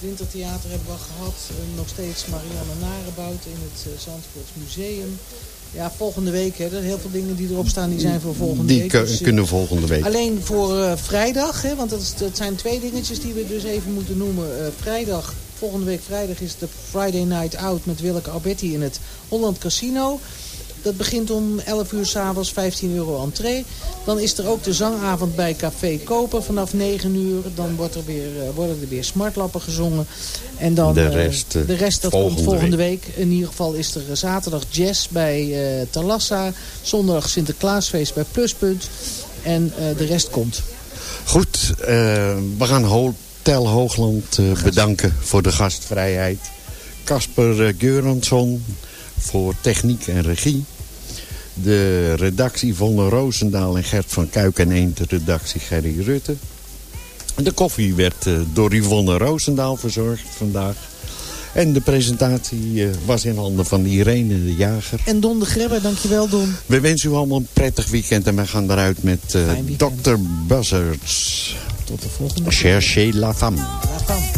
Speaker 7: Wintertheater hebben we al gehad. Eh, nog steeds Marianne Narebout in het uh, Zandvoorts Museum. Ja, volgende week. Hè, er zijn heel veel dingen die erop staan die zijn voor volgende
Speaker 6: Die
Speaker 7: week.
Speaker 6: ku-
Speaker 7: Dus, eh,
Speaker 6: kunnen volgende week.
Speaker 7: Alleen voor eh, vrijdag, hè, want dat, is, dat zijn twee dingetjes die we dus even moeten noemen. Eh, vrijdag, volgende week vrijdag is de Friday Night Out met Willeke Alberti in het Holland Casino. Dat begint om 11 uur s'avonds, 15 euro entree. Dan is er ook de zangavond bij Café Koper vanaf 9 uur. Dan wordt er weer, eh, worden er weer smartlappen gezongen. En dan,
Speaker 6: De
Speaker 7: eh,
Speaker 6: rest, eh,
Speaker 7: de rest dat
Speaker 6: volgende
Speaker 7: komt volgende week. In ieder geval is er zaterdag jazz bij eh, Talassa. Zondag Sinterklaasfeest bij Pluspunt. En de rest komt.
Speaker 6: Goed, we gaan Hotel Hoogland bedanken voor de gastvrijheid. Casper eh, Geuransson voor techniek en regie. De redactie Vonne Roosendaal en Gert van Kuik en Eend, de redactie Gerry Rutte. De koffie werd eh, door Yvonne Roosendaal verzorgd vandaag. En de presentatie eh, was in handen van Irene de Jager.
Speaker 4: En Don de Grebber, dankjewel Don.
Speaker 6: We wensen u allemaal een prettig weekend en wij gaan eruit met eh, Dr. Buzzards.
Speaker 4: Tot de volgende.
Speaker 6: Cherchez la femme.
Speaker 4: La femme.